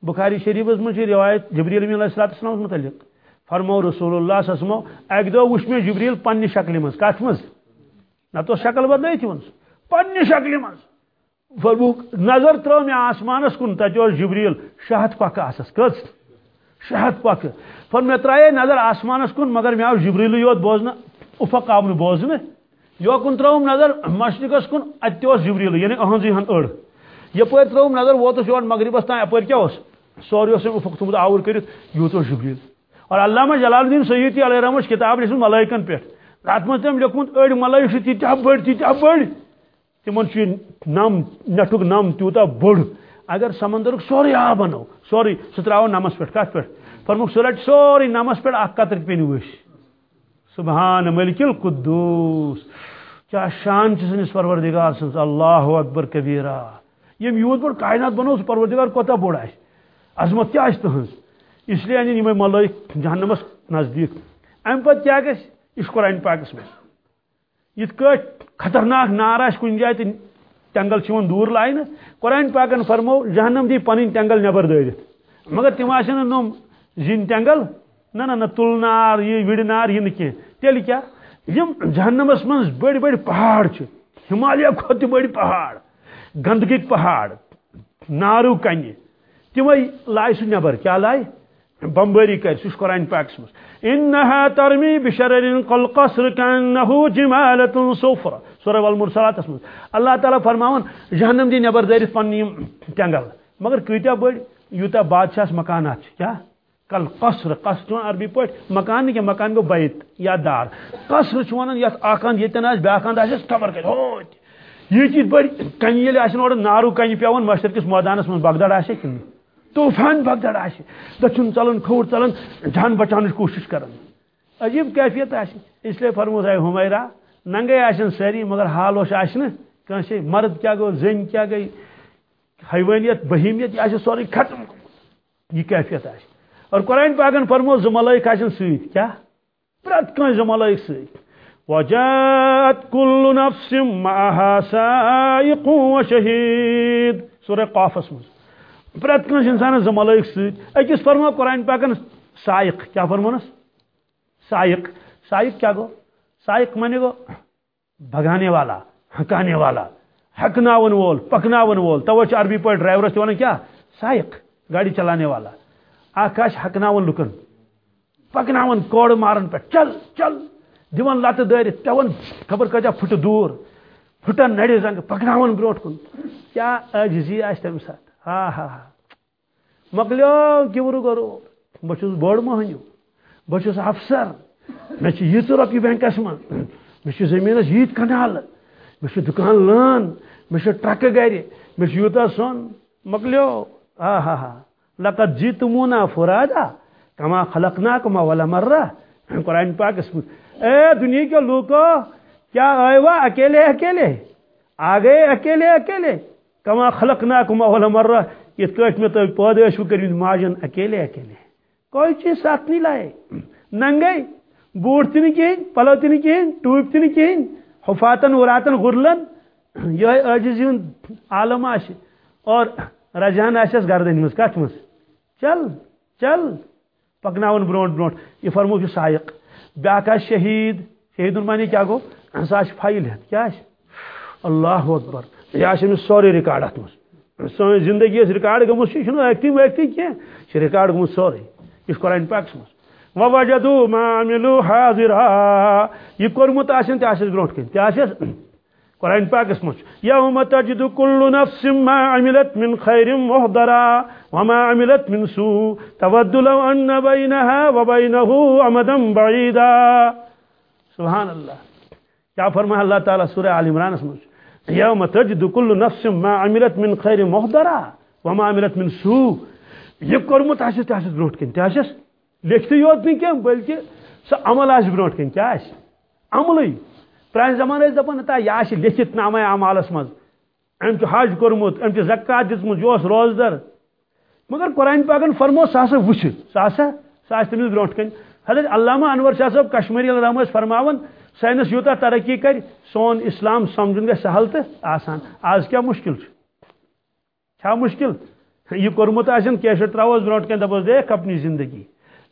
بخاری شریف من روایت جبریل علیہ السلام متعلق. فرمو رسول اللہ صلی اللہ علیہ وسلم، ایک دو وچ میں جبریل پنہ شکل مز کت مز نہ تو شکل بدلائت ون پنہ شکل مز فرموک نظر ترو میں آسمانس کن تت جبریل شہت پکہ آسس کس شہت پکہ فر میں ترائے نظر آسمانس کن، مگر میں آو جبریل یوت بوزن، افق آو بوزن. یوکن تروم نظر مشرقس کن ات جبریل. یعنی اہنزی ہن اڑ. یپ تروم نظر ووتس یور مغربس تان اپ کیا سوری افق تھوت آور کرت یوت جبریل. اور علامہ جلال الدین سیدی علیہ رحمت کتاب لکھمت ملائکن پہ تر من تم لیکمت اڑ ملائک تیتہ بڑ تیتہ بڑ۔ تمن نم نٹک نم تیوتا بوڑ اگر سمندرک سوری آب بنو، سوری سہ ترو نمس پہ کت پہ فرمک سہ رٹ سوری نمس پہ اخ قطر پین وش سبحان ملک القدوس۔ کیا شان سنس پروردگار سن اللہ اکبر کبیرہ۔ یم یوت بڑ کائنات بنو پروردگار کوتا بوڑ آس عظمت کیا تہذ اس لیے ان یم ملائک جہنمس نزدیک۔ ام پتہ کیا گھس اس قرآن پاکس میں۔ یت کٹ خطرناک نار آس کن جائے تو چون دور لائن۔ قرآن پاکن فرمو، جہنم دی پن ٹنگل نبر دٲرِتھ مگر تم آسن نم زن ٹنگل نہ نہ تل نار یہ وڑ نار یہ کی تیل کیا؟ یم جہنمس من بڑ بڑ پہاڑ ہمالیہ کھت بڑی پہاڑ، گندگی پہاڑ، نارو کنہ تمے لائے سہ نبر، کیا لائے بمباری کر سہ قرآن پاکس مز انها ترمی بشرر قلقصر كانه جمالت صفر سورہ والمرسلات مز اللہ تعالیٰ فرماون، جہنم دی نبر دارت پن ٹنگل مگر کتیا بڑ یوتا بادشاہ مکانات کیا؟ کل قصر قصر عربی پٹ مکان نہیں کہ مکان گو بیت یا دار۔ قصر ونان یت اکان یتن آس بیاکان آس خبر کر ہوت یہ چیز بڑی کنی یل آسن اور نارو کنی پیون مشرقس میدانس من بغداد آسے کن طوفان بغداد آسے دچن چلن، کھوڑ چلن، جان بچان کوشش کرن۔ عجیب کیفیت آسے اس لیے فرمو ہے ہمیرا ننگے آسن ساری مگر حال وش کنسے مرد کیا گو زن کیا گئی حیوانیت، بہیمیت، یہ سوری ختم۔ یہ کیفیت آسے اور قرآن پاکن فرمو زملائک آسن سویت کیا؟ پرت کن زملائک سویت وجاءت كل نفس معها سائق وشهيد سورة قافس مز پرت کنس انسان ز ملائک ست اکس فرما قرآن پاکن سائق کیا فرمونس سائق سائق کیا گو سائق مانے گو بھگانے والا ہکانے والا ہکناون وول پکناون وول تو عربی پہ ڈرائیورس تہ کیا سائق گاڑی چلانے والا آکاش ہکناون لکن پکناون کوڑ مارن پہ چل چل دون لت دارت پیون خبر کجا پھٹ دور پھٹن نڑ زنگ پکناون بروٹ کن کیا عجزی آس تم ہا ہا ہا مکلیو کیور کرو بہت بوڑ مہنیو بہت افسر مے یہ رۄپیہِ بینکس من مے زمینس یت کنال مے دکان لان مے ٹرکہ گرِ مے یوتاہ سون مکلیو ہا ہا ہا لقد جیتمونا فرادا کما خلقناکم اول مرہ قرآن پاکس اے دنیا کے لوگوں کیا آئے وا اکیلے اکیلے آ گئے اکیلے اکیلے کما خلق نہ کما والا مر رہا یہ کٹ میں تو پیدائش کر ماجن اکیلے اکیلے۔ کوئی چیز ساتھ نہیں لائے۔ ننگے بوٹ تہ کہین پلو تہ کہین ٹوپ تہ کہین حفاتن وراتن غرلن یہ عجز عالم آش۔ اور رجحان آس گردن مز کت مز چل چل۔ پکناون برونٹ برونٹ یہ فرمو سائق۔ بیاکھ شہید شہید معنی کیا گو؟ سا فائل ہت کیا اللہ اکبر۔ یعنی یہ سوری ریکارڈ ات مز سن زندگی یس ریکارڈ گمت یہ ایکٹنگ ویکٹنگ کی ریکارڈ گمت سوری۔ یہ قرآن پاکس مز ووجدوا ما عملوا حاضرا۔ یہ کورمت آسن تہ آسس برونٹ کن تہ آسس قرآن پاکس مجھ یوم تجد كل نفس ما عملت من خير محضرا وما عملت من سوء۔ تود لو أن بينها وبينه عمدا بعيدا سبحان الله کیا فرمایا اللہ تعالیٰ سورہ آل عمران مجھ یوم تجد كل نفس ما عملت من خير محضرا وما عملت من سوء. یہ کورمت آسس تہ آسس کن تہ لکھتے یوت نہیں کیم بلکہ سہ عمل آس برونٹ کن، کیا آس پران زمانہ دپان تا یہ لکھت نامہ اعمالس مز. ام حج کورمت ام زکات دتمت یہ روزدر مگر قرآن پاکن فرمو سہ ہسا وچ سہ ہسا سہ تمس برونٹ کن. حضرت علامہ انور شاہ صاحب کشمیری علامہ فرماون سائنس یوتا ترقی کر، سون اسلام سمجھن گا سہل تو آسان۔ آز کیا مشکل کیا مشکل؟ یہ کورمت آسن کیسٹ تروس برونٹ کن دپس دیکھ اپنی زندگی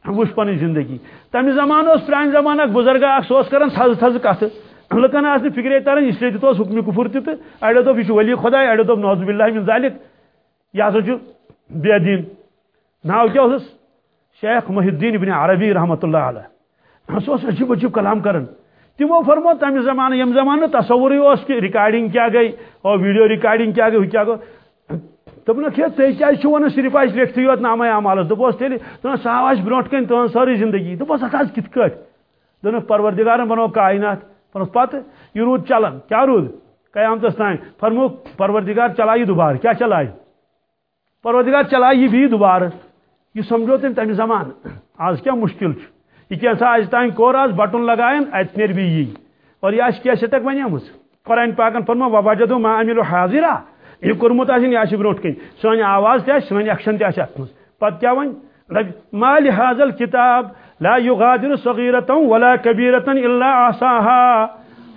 وچ پن زندگی۔ تمہ زمانہ پران زمانہ بزرگ اخ کران تھز تھز کت لکن آس فکرے تران اس لیے دس حکم کفر تہ اڑو دپ یہ ولی خدا اڑو دپ نوز باللہ من ذالک۔ یہ ہسا بے دین۔ ناو کیا شیخ محی الدین ابن عربی رحمۃ اللہ علیہ۔ سہ عجیب عجیب کلام کرن۔ تمو فرمو تمہ زمانہ یم زمانہ تصور اس کہ ریکارڈنگ کیا گئی، اور ویڈیو ریکارڈنگ کیا گئی کیا گئی۔ دپن ہے ژے کیٛازِ چھُ ونان صرف آسہِ لیکھتھٕے یوت نامے اعمالس دوٚپُس تیٚلہِ دوٚپُن سُہ آسہِ برونٛٹھ کَنۍ تُہنٛز سٲرٕے زندگی۔ دوٚپُس ہتھ حظ کِتھ کٲٹھۍ دوٚپُن پروردگارن بنوو کائنات۔ فرموس پتہ یہ رود چلان کیا رود؟ قیامتس تین فرمو، پروردگار چلائیے دوبارہ۔ کیا چلائے پروردگار چلائیے بھی دوبارہ۔ یہ سمجھو تم تمہ زمان۔ آج کیا مشکل چھ یہ کیسا آج تین کور آج بٹن لگائن ات نیر بھی یہ۔ اور یہ آج کیسٹک ونیا قرآن پاکن فرمو وباجدو ما عملو حاضرہ۔ یہ کورمت آسن یہ برونٹ کن سن آواز تہ سن ایکشن تہ ات مز پتہ کیا ون؟ مال حاضل کتاب لا يغادر صغيرة ولا كبيرة إلا عصاها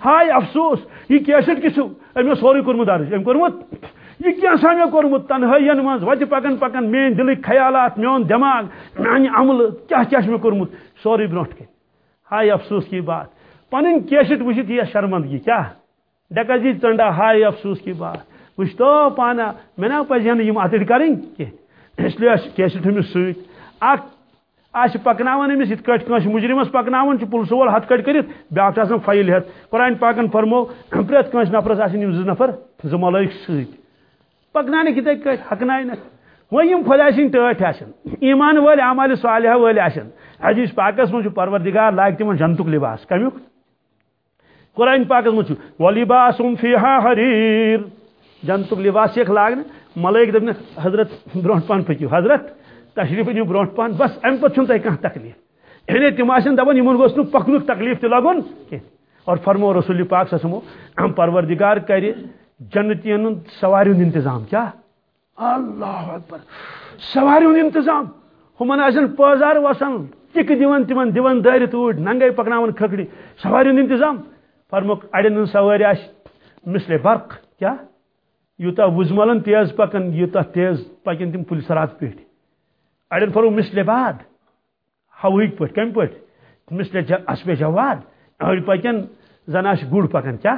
ہائے افسوس، یہ کیسٹ کسو؟ امی سوری کورمت درج ام کورمت یہ کیا سا میں کورمت تنہائین یعنی مز وتہ پکن پکن، مین دلک خیالات میون دماغ میانہ عمل، کیا کیا میں کورمت سوری برونٹ کن ہائے افسوس کی بات۔ پنن کیسٹ وچھت یہ شرمندگی، کیا؟ ڈکا جی چنڈا ہائے افسوس کی بات۔ وچ تو پانا میں نا پزین یم اتڑ کریں کہ اس لیے کیسٹ ہمس ست اخ آہ پکنان امس یہ کٹ کنس مجرمس پکنان پلس وول ہتھ کٹ کرت۔ بیاکھ آسان فائل ہتھ قرآن پاکن فرمو پریت کنس نفرس آسن یم نفر زٕ ملائک ست پکنان کتنے کٹ ہکنائن وہ یم خدا سن ٹھٹ آسن ایمان ول عمال صالحہ ول آسن حدیث پاکس من پروردگار لاگ تمن جنتک لباس. کمیک قرآن پاکس من ولباس فیہا حریر جنتک لباس ایک لاگن ملائک دپن حضرت برونٹ پان پکیو. حضرت تشریف نیو برونٹ پان، بس ام پتہ چھن تہ تکلیف؟ یعنی تم آسن دپان یمن گوس نہ پکنک تکلیف تہ لگن اور فرمو رسول پاک سسمو پروردگار کر جنتین سواریوں انتظام، کیا؟ اللہ اکبر، سواریوں انتظام۔ ہمن آسن پازار وسان ٹک دیون تمن دیون دار توڑ ننگے پکناون کھکڑی، سواریوں انتظام۔ فرموک، اڑین سواری آس مثل برق، کیا؟ یوتا وزملن تیز پکن، یوتا تیز پکن تم پولیس رات پہ اڑین فرو مثل باد ہوک پہ کم پہ مثل اسبے جواد اڑ پکن زن آس گڑ پکن، کیا؟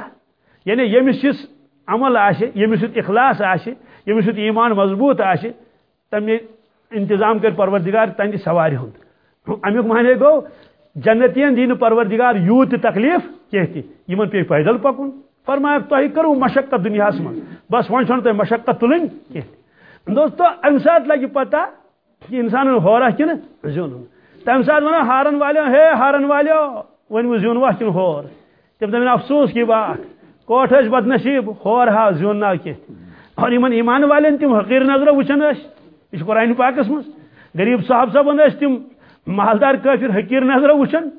یعنی یمس یس عمل آسے یمس اخلاص آسے یمس یت ایمان مضبوط آسے تم انتظام کر پروردگار تہندِ سوارِ ہُنٛد امیُک معنی گوٚو جنتین دی پروردگار یوت تکلیف کینٛہہ تہِ یمن پے پیدل پکن۔ فرمایا تہ کرو مشقت دنیا من بس ون چھو تہ مشقت تلن کینٛہہ دوستو امہِ ساتہٕ لگہِ پتہ کہ انسان ہورا کن زیون۔ تمہ سات ونو ہارن والو ہے ہارن والو ون زیون وا کن ہور تم دپن افسوس کی بات۔ کوٹ بد نصیب ہور ہا، زیون نا کی اور یمن ایمان والن تم حقیر نظر وچن اس یہ قرآن پاکس مز غریب صاحب صاحب اس تم مالدار کافر حقیر نظر وچن.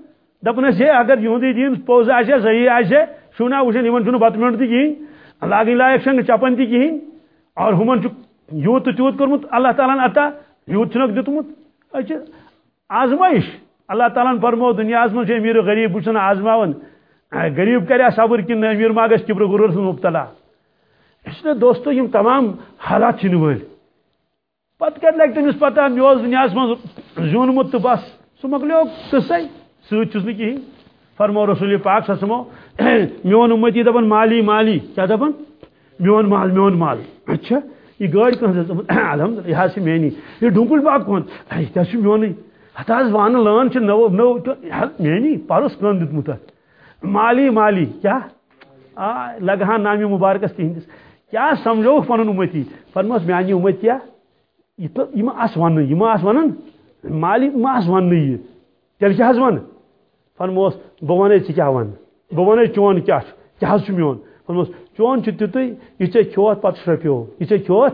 دپن ہے، اگر یہودی دین پوز آسے صحیح آسے شونا وچن یمن چھن بت منٹ تہ کہین لاگن لائق شنگ چپن تہ کہین اور ہمن یوت تیوت کورمت اللہ تعالیٰ عطا یوت چھنک دتمت. اچھا آزمائش. اللہ تعالیٰ فرمو دنیا من امیر غریب وچن آزماون. غریب کریا صبر کن امیر ما گھس کبر غرور سن مبتلا۔ اس لیے دوستو یم تمام حالات چھ ول پتہ کت لگ تمس پتہ مے دنیا من زیونمت تو بس۔ سہ مکلیو قصے ست چھس نہ کہین فرمو رسول پاک سسمو میون امتی دپن مالی مالی۔ کیا دپن میون مال میون مال۔ اچھا یہ گاڑی کہاں الحمد یہ حاصل مینی یہ ڈونکل باغ کون؟ کیا میون؟ ہتھ وان لان نو نو مینی پرس کن دتمت مالی مالی، کیا؟ لگہان نامی مبارکس تہندس کیا سمجھو پن امتی؟ فرمس میانہ امت کیا؟ آس ون آس ون مالی آس ون یہ تیل کیا ون فرموس بہ ون ژٕ ون بہ ون چون کیٛاہ چھُ کیٛاہ حظ میون؟ فرموس چون چھُ تیُتُے یہِ ژےٚ کھیوٚوتھ پتہٕ شرٛپیو یہِ ژےٚ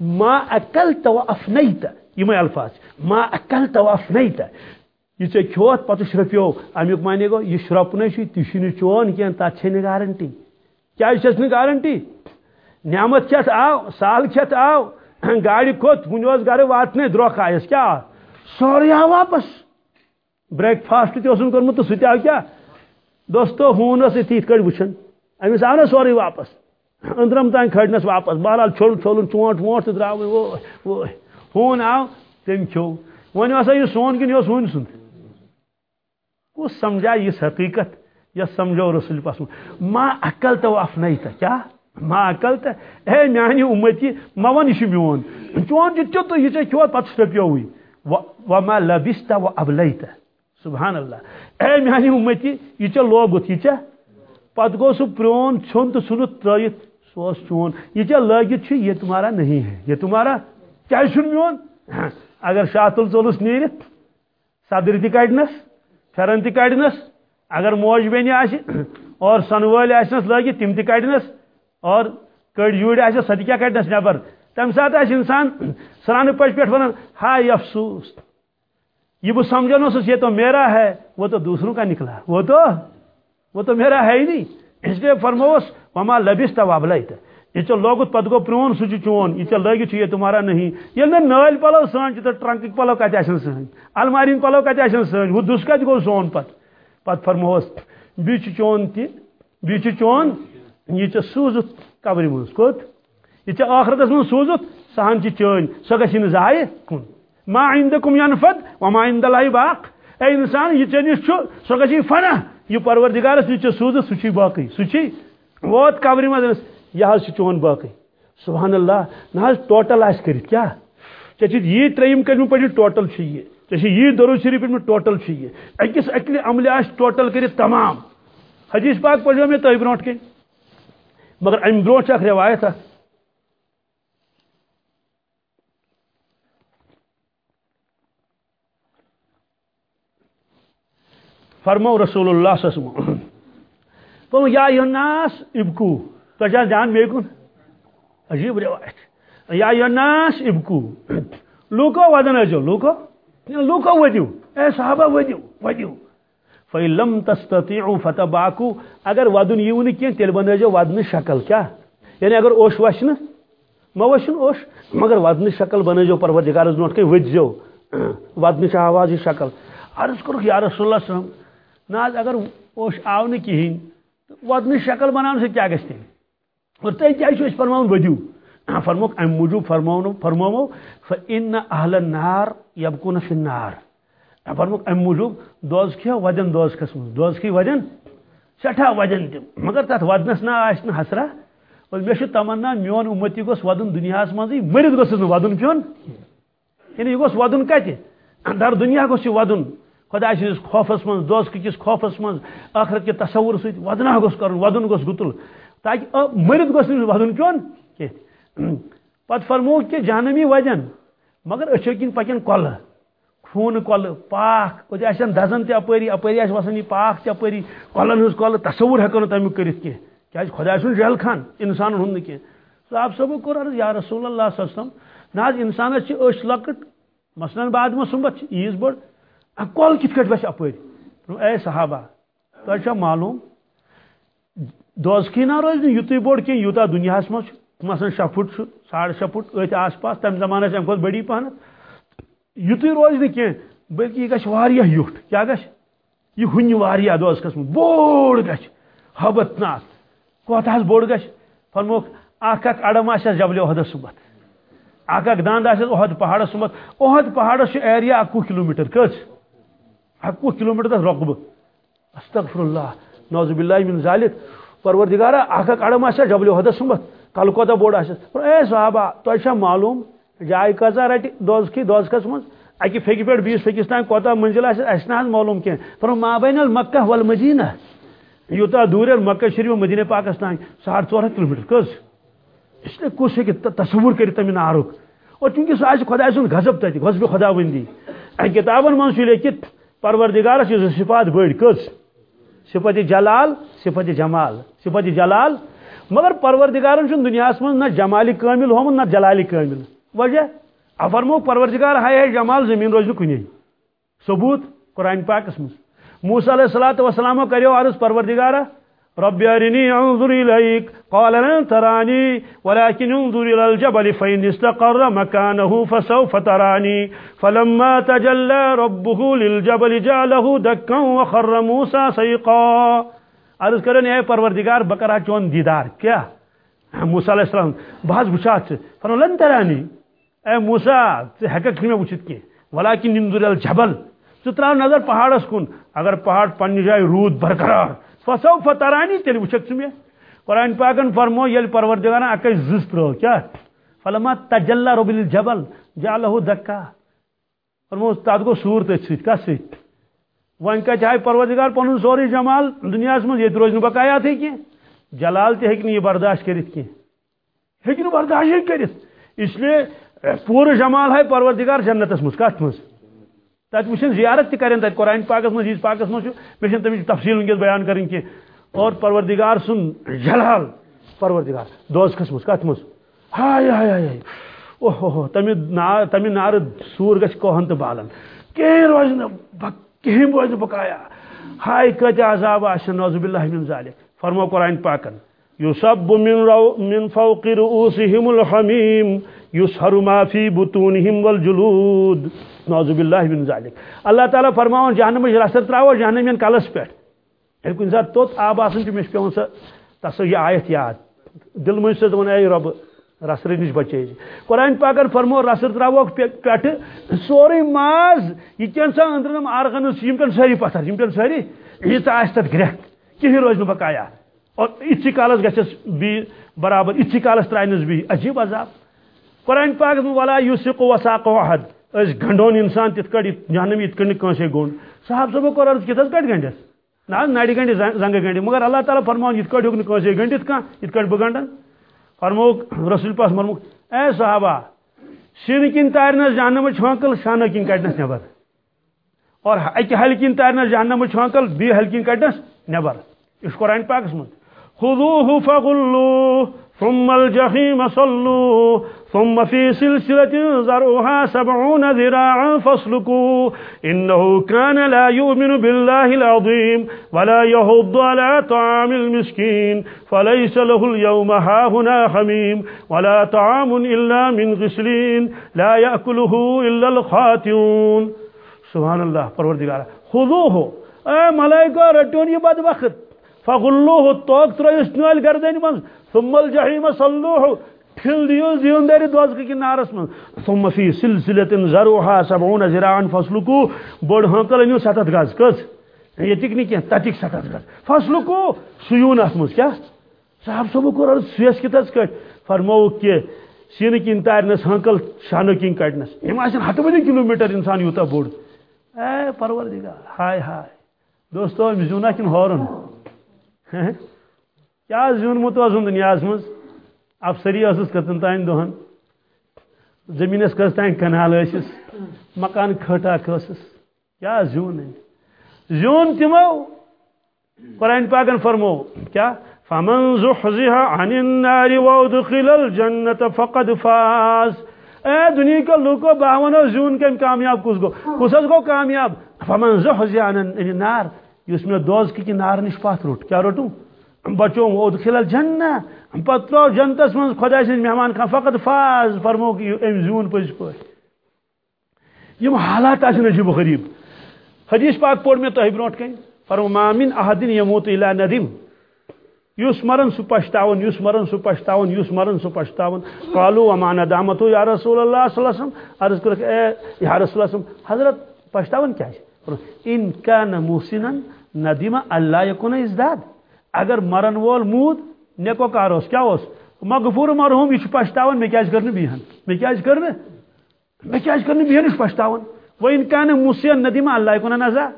ما اکلت و افنیت یِمے الفاظ۔ ما اکلت و افنیت یہ ژےٚ کھیوٚوتھ پتہٕ شرٛپیو امیُک معنی گوٚو یہِ شرٛپنٕے چھُ تہِ چھُنہٕ چون کینٛہہ تتھ چھے نہٕ گارنٹی۔ کیٛازِ چھس نہٕ گارنٹی؟ نعمت کھٮ۪تھ آو، سال کھٮ۪تھ آو گاڑِ کھوٚت وُنہِ اوس گرٕ واتنٕے درٛۄکھ آیس کیٛاہ آو آو واپس۔ بریک فاسٹ تم کورمت تو سہ کیا؟ دوستو، ہون اس اتھی کٹ وچھن امس آو نا سوری واپس۔ اندرم تان کھڑنس واپس۔ بہرحال چھول، چھولن، چونٹ وونٹ تو درا ہون آو، تم کھو ون ہسا یہ سون کن، یہ ہون سن۔ کس سمجھا اس حقیقت، یا سمجھو رسول پاس ما عقل تو افنیت کیا؟ ما عقل تو اے میانی امتی، ما ون یہ میون چون جی تو یہ کھو پتہ سپیو ہوئی۔ وما لبست و ابلیت۔ سبحان اللہ۔ اے میانی امتی، یہ چھ لوگت یہ چھ پت گو سہ پرون چھن تو سن ترت سو چون۔ یہ چھ لگت یہ تمہارا نہیں ہے۔ یہ تمہارا کیا چھ میون اگر شاہ الولس نیرت، صدر تہ کڑنس پھرن تہ کڑنس اگر موج بینی آس اور سن ول آسنس لگت تم تہ کڑنس اور کڑ یوڑ آس سہ تہ کیا کڑنس نبر تمہ سات انسان سرانہ پچ پہ ونان ہائے افسوس یہ وہ سمجھنا اس یہ تو میرا ہے وہ تو دوسروں کا نکلا وہ تو وہ تو میرا ہے ہی نہیں اس لیے فرموس وما لبس تھا وابلت یہ چل لوگت پت گو پرون سہ چون، یہ چل لگت یہ تمہارا نہیں۔ یہ نا نل پلو سن تو ٹرنک پلو کت آن سن الماری پلو کت آن سن وہ دس کت گو سون پت۔ پت فرموس بیچ چون تہ بیچ چون، یہ سوزت قبر من کوت یہ آخرتس من سوزت، سہن چین سہ گھن ضائع کن۔ ما عندكم ينفد وما عند الله باق۔ اے انسان، یہ چنس چھ سو گژھی فنا۔ یہ پروردگارس نش سوز سہ باقی۔ سہ ووت قبر مز یہ چون باقی۔ سبحان اللہ نہ ٹوٹل آس کر کیا؟ ٹھیک یہ تریم کلم پہ ٹوٹل یہ ٹھیک یہ درو شریف پہ ٹوٹل یہ اکس اکل عمل آس ٹوٹل کر تمام۔ حدیث پاک پڑھو میں تہ برو کن مگر ام برو اخ روایت اخ فرمو رسول اللہ صلی اللہ علیہ وسلم۔ یا الناس ابکو۔ تو جان بیکن عجیب روایت یا الناس ابکو۔ لوکو ودن ازو لوکو؟ لوکو ودیو۔ اے صحابہ ودیو ودیو۔ فیلم تستطیعو فتباکو اگر ودن یو نہ کین، تیل بنٲیزیو ودن شکل کیا؟ یعنی اگر اوش وش ما وشن اوش؟ مگر ودن شکل بنٲیزیو پروردگارس برونٛٹھ کٔنۍ ؤتھزیو ودنٕچ آواز شکل۔ عرض کوٚرُکھ یا رسول اللہ صلی اللہ علیہ وسلم نا اگر اوش آو نہ کہین ودن شکل بنانے سے کیا گھس تیل اور تھی کیا فرما ودیو فرموک، ام موجود فرمو فرمو فن اہل نار یبکون فی النار۔ فرموک، ام موجود دوز کیا، وجن دوز کس من دوز کی وجن؟ سٹھا وجن تم مگر تات ودنس نا آس نا حسرا اور مے تمنا، میون امتی گوس ودن دنیا مزے مرد گوس ودن پیون یعنی یہ گوس ودن کتہ در دنیا گوس ودن۔ خدا سندس خوفس من دوز کس خوفس من آخرت کے تصور ست ودنا گوس کر ودن گوس گتل۔ تاکہ مرد گوس ودن پیون پت فرمو کہ جانمی وجن، مگر اچھو کن پکن کل، خون کل، پاک آسن دزن تہ اپری اپری آس وسان یہ پاک تہ اپری کلن ہز کل تصور ہیکو تمیک کرت کی کیا خدا سن جہل خان، انسان ہند کی صاحب صاحب کور عرض، یا رسول اللہ صلی اللہ علیہ وسلم نہ انسانس چھ اچھ لکٹ، مثلا بعد میں سمبت عیز بڑ کل کت کٹ بس اپری اے صحابہ تہ اچھا معلوم دوزکی نہ روز یوت بوڑ کی یوتا دنیا مجھ مثلا شی فٹ ساڑھ شی فٹ ات آس پاس، تم زمانہ ام کھت بڑی پہن۔ یت روز نا کی بلکہ یہ گھر یوٹ، کیا گھ یہ ہن واریاہ دوز قسم بوڑ گھ حبت ناس کوت حس بوڑ گھ فرموک اخ اخ اڑم آس جبل عہدس سمت۔ اخ اخ دند آس عہد پہاڑس سمت۔ عہد پہاڑس ایریا اکوہ کلو میٹر کز اکوہ کلو میٹر تک رقبہ استغفر اللہ نوز باللہ من ذالک۔ پروردگارا اخ اڑم آس جبل عہدس سمت کل کوتا بوڑ آس اے صحابہ تہ معلوم جائے کزا رٹ دوز کی، دوز مز اکہ پھیکہ پہ بیس پھیکس تین کوتا منزل آس اس نا معلوم کی پر ما بین المکہ والمدینہ، یوتا دور مکہ شریف مدینہ پاکس تین ساڑھ ژور ہتھ کلو میٹر کس؟ اس لیے کس ہیکہ تصور کر تمہ نارک اور چونکہ سہ آس خدا سن غضب تت غضب خدا بندی۔ کتابن من لیکھت پروردگارس یہ صفات بڑ کس؟ صفت جلال، صفت جمال، صفت جلال۔ مگر پروردگارن چھ دنیا من نہ جمالی کامل ہومت نہ جلالی کامل۔ وجہ؟ افرمو پروردگار ہائے ہے جمال زمین روز کن ثبوت قرآن پاکس مز موسیٰ علیہ السلام والسلام کریو عرض پروردگارہ۔ رب ارنی انظر الیک قال لن ترانی ولكن انظر الى الجبل فإن استقر مكانه فسوف تراني. فلما تجلى ربه للجبل جعله دكا وخر موسى سيقا. عرض کرن اے پروردگار بکرا چون دیدار، کیا؟ موسیٰ علیہ السلام بہت بچات فرمو لن ترانی اے موسا ژٕ میں وچت کی ولاکن نندر الجبل. ژٕ تراو نظر پہاڑس کن، اگر پہاڑ پنہ جائے، رود برقرار فسو فترانی تیل وچک ژٕ قرآن پاکن فرمو، یل پروردگارن اکے زس ترو کیا؟ فلما تجلى رب الجبل جعله دکا. فرمو تات گو سور تھی سۭتۍ کس سۭتۍ وۄنۍ کتہِ آے پروردگار پنن سورُے جمال، دنیا دُنیاہس منٛز ییٚتہِ روزِ نہٕ بقایات کینٛہہ جلال تہِ ہیٚکہِ نہٕ برداشت کٔرِتھ کینٛہہ ہیٚکہِ نہٕ برداشت کٔرِتھ اس لیے پور جمال ہے، پروردگار جنتس مز کت مز تت وچن زیارت تہ کریں تت قرآن پاکس مز پاکس مز مے تمچ تفصیل ونکس بیان کریں کی اور پروردگار سن جلال، پروردگار دوزخس مز کت مز ہائے ہائے ہائے۔ اوہ اوہ تمہ نار تمہ نار سور گھ کوہن تو بالن کہیں روز کہیں روز بقایا ہائے کت عذاب آشن نوز باللہ من ذالک۔ فرمو قرآن پاکن۔ يصب من, رو من فوق رؤوسهم الحميم يسهر ما في بطونهم والجلود. نعوذ بالله من ذلك اللہ تعالیٰ فرماؤن جہنم رسر تراو جہنم کلس پہ. یل کن سات توت آب آسان مے پیون سا تس یہ آیت یاد. دل من سے دون اے رب رسر نش بچے جی. قرآن پاکر فرمو رسر تراو پہ سوری ماز یہ کن سا اندرم آرگنس یم کن ساری پتھر یم کن ساری یہ آس تت گرہ. کہیں روز نہ بقایا اور اتھی کالس گھس بی برابر اتھی کالس ترائنس بی عجیب عذاب۔ قرآن پاک ولا یوسق وساق وحد اس گنڈون انسان تت کڑ جہنم یت کڑ کنسے گونڈ صاحب صاحب کور عرض کتس کٹ گنڈس نا نڑی گنڈ زنگ گنڈ مگر اللہ تعالیٰ فرمان یت کڑ ہوں کنسے گنڈت کان یت کڑ بہ گنڈن فرموک رسول پاس مرموک اے صحابہ سن کن تارنس جہنم چھانکل شانہ کن کڑنس نبر اور اکہ حل کن تارنس جہنم چھانکل بی حل کن کڑنس نبر اس قرآن پاکس من خذوه فغلوه، ثم الجحيم صلوه، ثم في سلسلة زرعها سبعون ذراعا فاسلكوا إنه كان لا يؤمن بالله العظيم ولا يهض على طعام المسكين. فليس له اليوم هاهنا حميم ولا طعام إلا من غسلين، لا يأكله إلا الخاتون. سبحان الله پروردگار خذوه. اے ملائکہ رٹون یہ بد فغلوه توق تريس نوال گردن من. ثم الجحيم صلوه. پھل دیو زیون داری دوز کی نارس من. ثم فی سلسلت زروها سبعون زراعن فصلکو بڑ ہنکل انیو ستت گاز کس. یہ تک نہیں کیا تتک ستت گاز. فصلکو سیون اس کیا؟ صاحب صبح کو رد سویس کتاز کٹ. فرمو کہ سین کن تارنس ہنکل شانو کن کٹنس یہ آسن ہتھ بجے کلومیٹر انسان یوتا بوڑ اے پروردگار. ہائے ہائے. دوستو زیونا کن ہورن. کیا زیون متو دنیا مز افسری ٲسٕس کٔژن تانۍ دۄہن زٔمیٖنس کٔژ تانۍ کنال ٲسِس مکان کھٔٹ اکھ ٲسٕس کیٛاہ زیوٗن زیوٗن تِمو قرآن پاکن فرمو. کیٛاہ فمن زحزح عن النار وادخل الجنة فقد فاز. اے دنیا کے لوکو باونو زیون کم کامیاب کس گو کس گو کامیاب؟ فمن زحزح عن النار. یس میں دوز کی نار نش پات روٹ. کیا روٹوں؟ بچوں ادخل الجنہ پتہ جنتس من خدا سن مہمان خان. فقط فاز فرمو کہ ام زون پز پہ یم حالات آسن عجیب و غریب. حدیث پاک پور میں تہ برونٹ کن فرمو، ما من احدن یموت الا ندم یس مرن سہ پشتاون یس مرن سہ پشتاون یس مرن سہ پشتاون. قالو، وما ندامتو یا رسول اللہ صلی اللہ علیہ وسلم؟ عرض کرک اے یا رسول اللہ علیہ وسلم، حضرت پشتاون کیا ہے؟ ان کان محسنا ندیم اللہ یکون ازداد اگر مرن وول مود نیکو کار اس کیا اس مغفور مرحوم یہ پشتاون، میں کیا کرنے بیہن؟ میں کیا کرنے میں کیا کرنے بیہن اس پشتاون؟ وہ ان کا مسین ندیم اللہ کو نزا.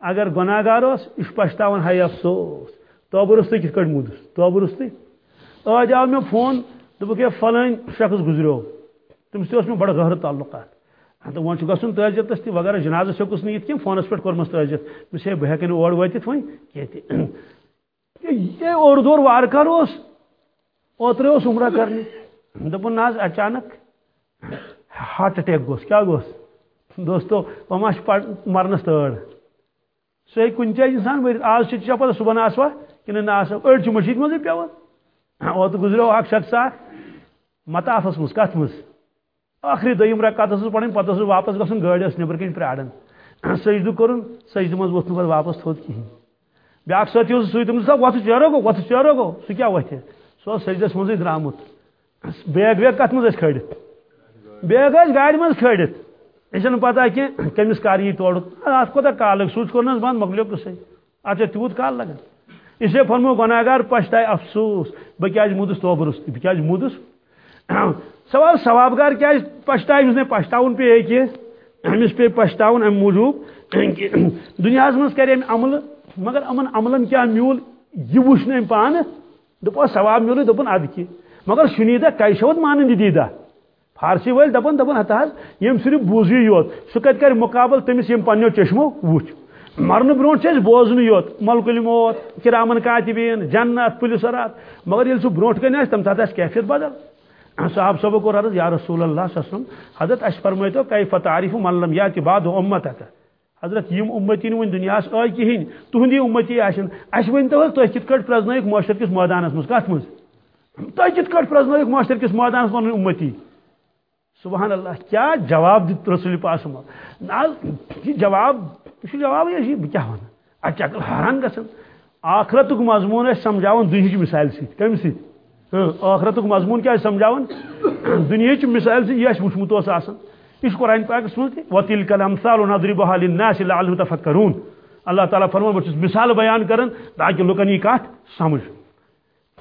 اگر گناہگار اس اس پشتاون ہے افسوس. تو برستی کس کٹ مودس تو برستی آج آو میں فون دپ فلان شخص گزرو تمس تہ میں بڑا گہر تعلقات. تو ون گھن تعزیتس تہ وغیرہ جنازس ہیوکس نیت کی فونس پہ کورمس تعزیت مس بہ ہیکن اور واتت وین کی یہ اور دور وار کر اس اوترے اس عمرہ کرنے۔ دپن، ناز، اچانک ہارٹ اٹیک گوس، کیا گوس؟ دوستو وما مرنس تڑ سہ کن جائے انسان ورت آج چھ پتہ صبح آسوا کن نا آسا أڑ چھ مشید مزے پیوان اوت گزریو اکھ شخص اکھ مطافس مز کت مز آخری دویم رکعت ٲسٕس پڑھن پتہٕ اوسُس واپس گژھُن گٲڑۍ ٲس نیبر کن پیاران سجدٕ کوٚرُن سجدٕ منٛز ووٚتھ نہٕ پتہٕ واپس تھوٚد کِہیٖنۍ بیاکھ ساتھی اس سوی تم وت چیرو گو وت چیرو گو سہ کیا وتھ سہ سجدس مزے درامت۔ بیگ ویگ کت مز کھڑت بیگ ٲسۍ گاڑِ منٛز کھڑت یہ چھنہٕ پتہ کہ کٔمِس کر یی تورٕ اتھ کوتاہ کال لگہِ سُچ کوٚرنس بنٛد مۄکلیو قصے اتھ چھا تیوٗت کال لگان اسے فرمو گناہگار پشتاے افسوس بہٕ کیازِ موٗدُس توبہٕ روٚستٕے بہٕ کیازِ موٗدُس سوال ثوابگار کیازِ پشتاے یُس نہٕ پشتاوُن پیٚیہِ کینٛہہ أمِس پیٚیہِ پشتاوُن اَمہِ موٗجوٗب دُنیاہس منٛز کرِ أمۍ عملہٕ مگر امن عملن کیا میول؟ یہ وچن ام پان دپ ثواب میول دپن اد کی۔ مگر شنیدہ کیشوت مان دیدہ۔ فارسی ول دپن دپن ہتا یم صرف بوزی یوت۔ سہ کت کر مقابل تمس یم پنو چشمو وچ۔ مرن برون چھ بوزن یوت۔ ملک الموت کرامن کاتبین جنت، پولیس رات مگر یل سہ برونٹ کن تم سات اس کیفیت بدل۔ ہاں، صاحب صاحب کو عرض یا رسول اللہ صلی اللہ علیہ وسلم، حضرت اش فرمایتو کیف تعریف من لم یات بعد امت امتک؟ حضرت، یم امتی ون دنیا اس آئی کہین، تہندی امتی آشن. اس ون تو تھی کت کٹ پرزنائک معاشر کس میدانس مز کت مز؟ تھی کت کٹ پرزنائک معاشر کس میدانس من امتی؟ سبحان اللہ، کیا جواب دت رسول پاس ناز یہ جواب یہ جواب یہ کیا ون اچھا حیران گھن آخرت مضمون ہے، سمجھاون دنہچ مثال ست کم سی۔ ست آخرت مضمون کیا سمجھاون؟ دنہچ مثال ست یہ وچمت آسان اس قرآن پاک سنتے وَتِلْكَ الْأَمْثَالُ نَضْرِبُهَا لِلنَّاسِ لَعَلْهُمْ تَفَكَّرُونَ۔ اللہ تعالیٰ فرمان بہت مثال بیان کرن تاکہ لوکن یہ کات سمجھ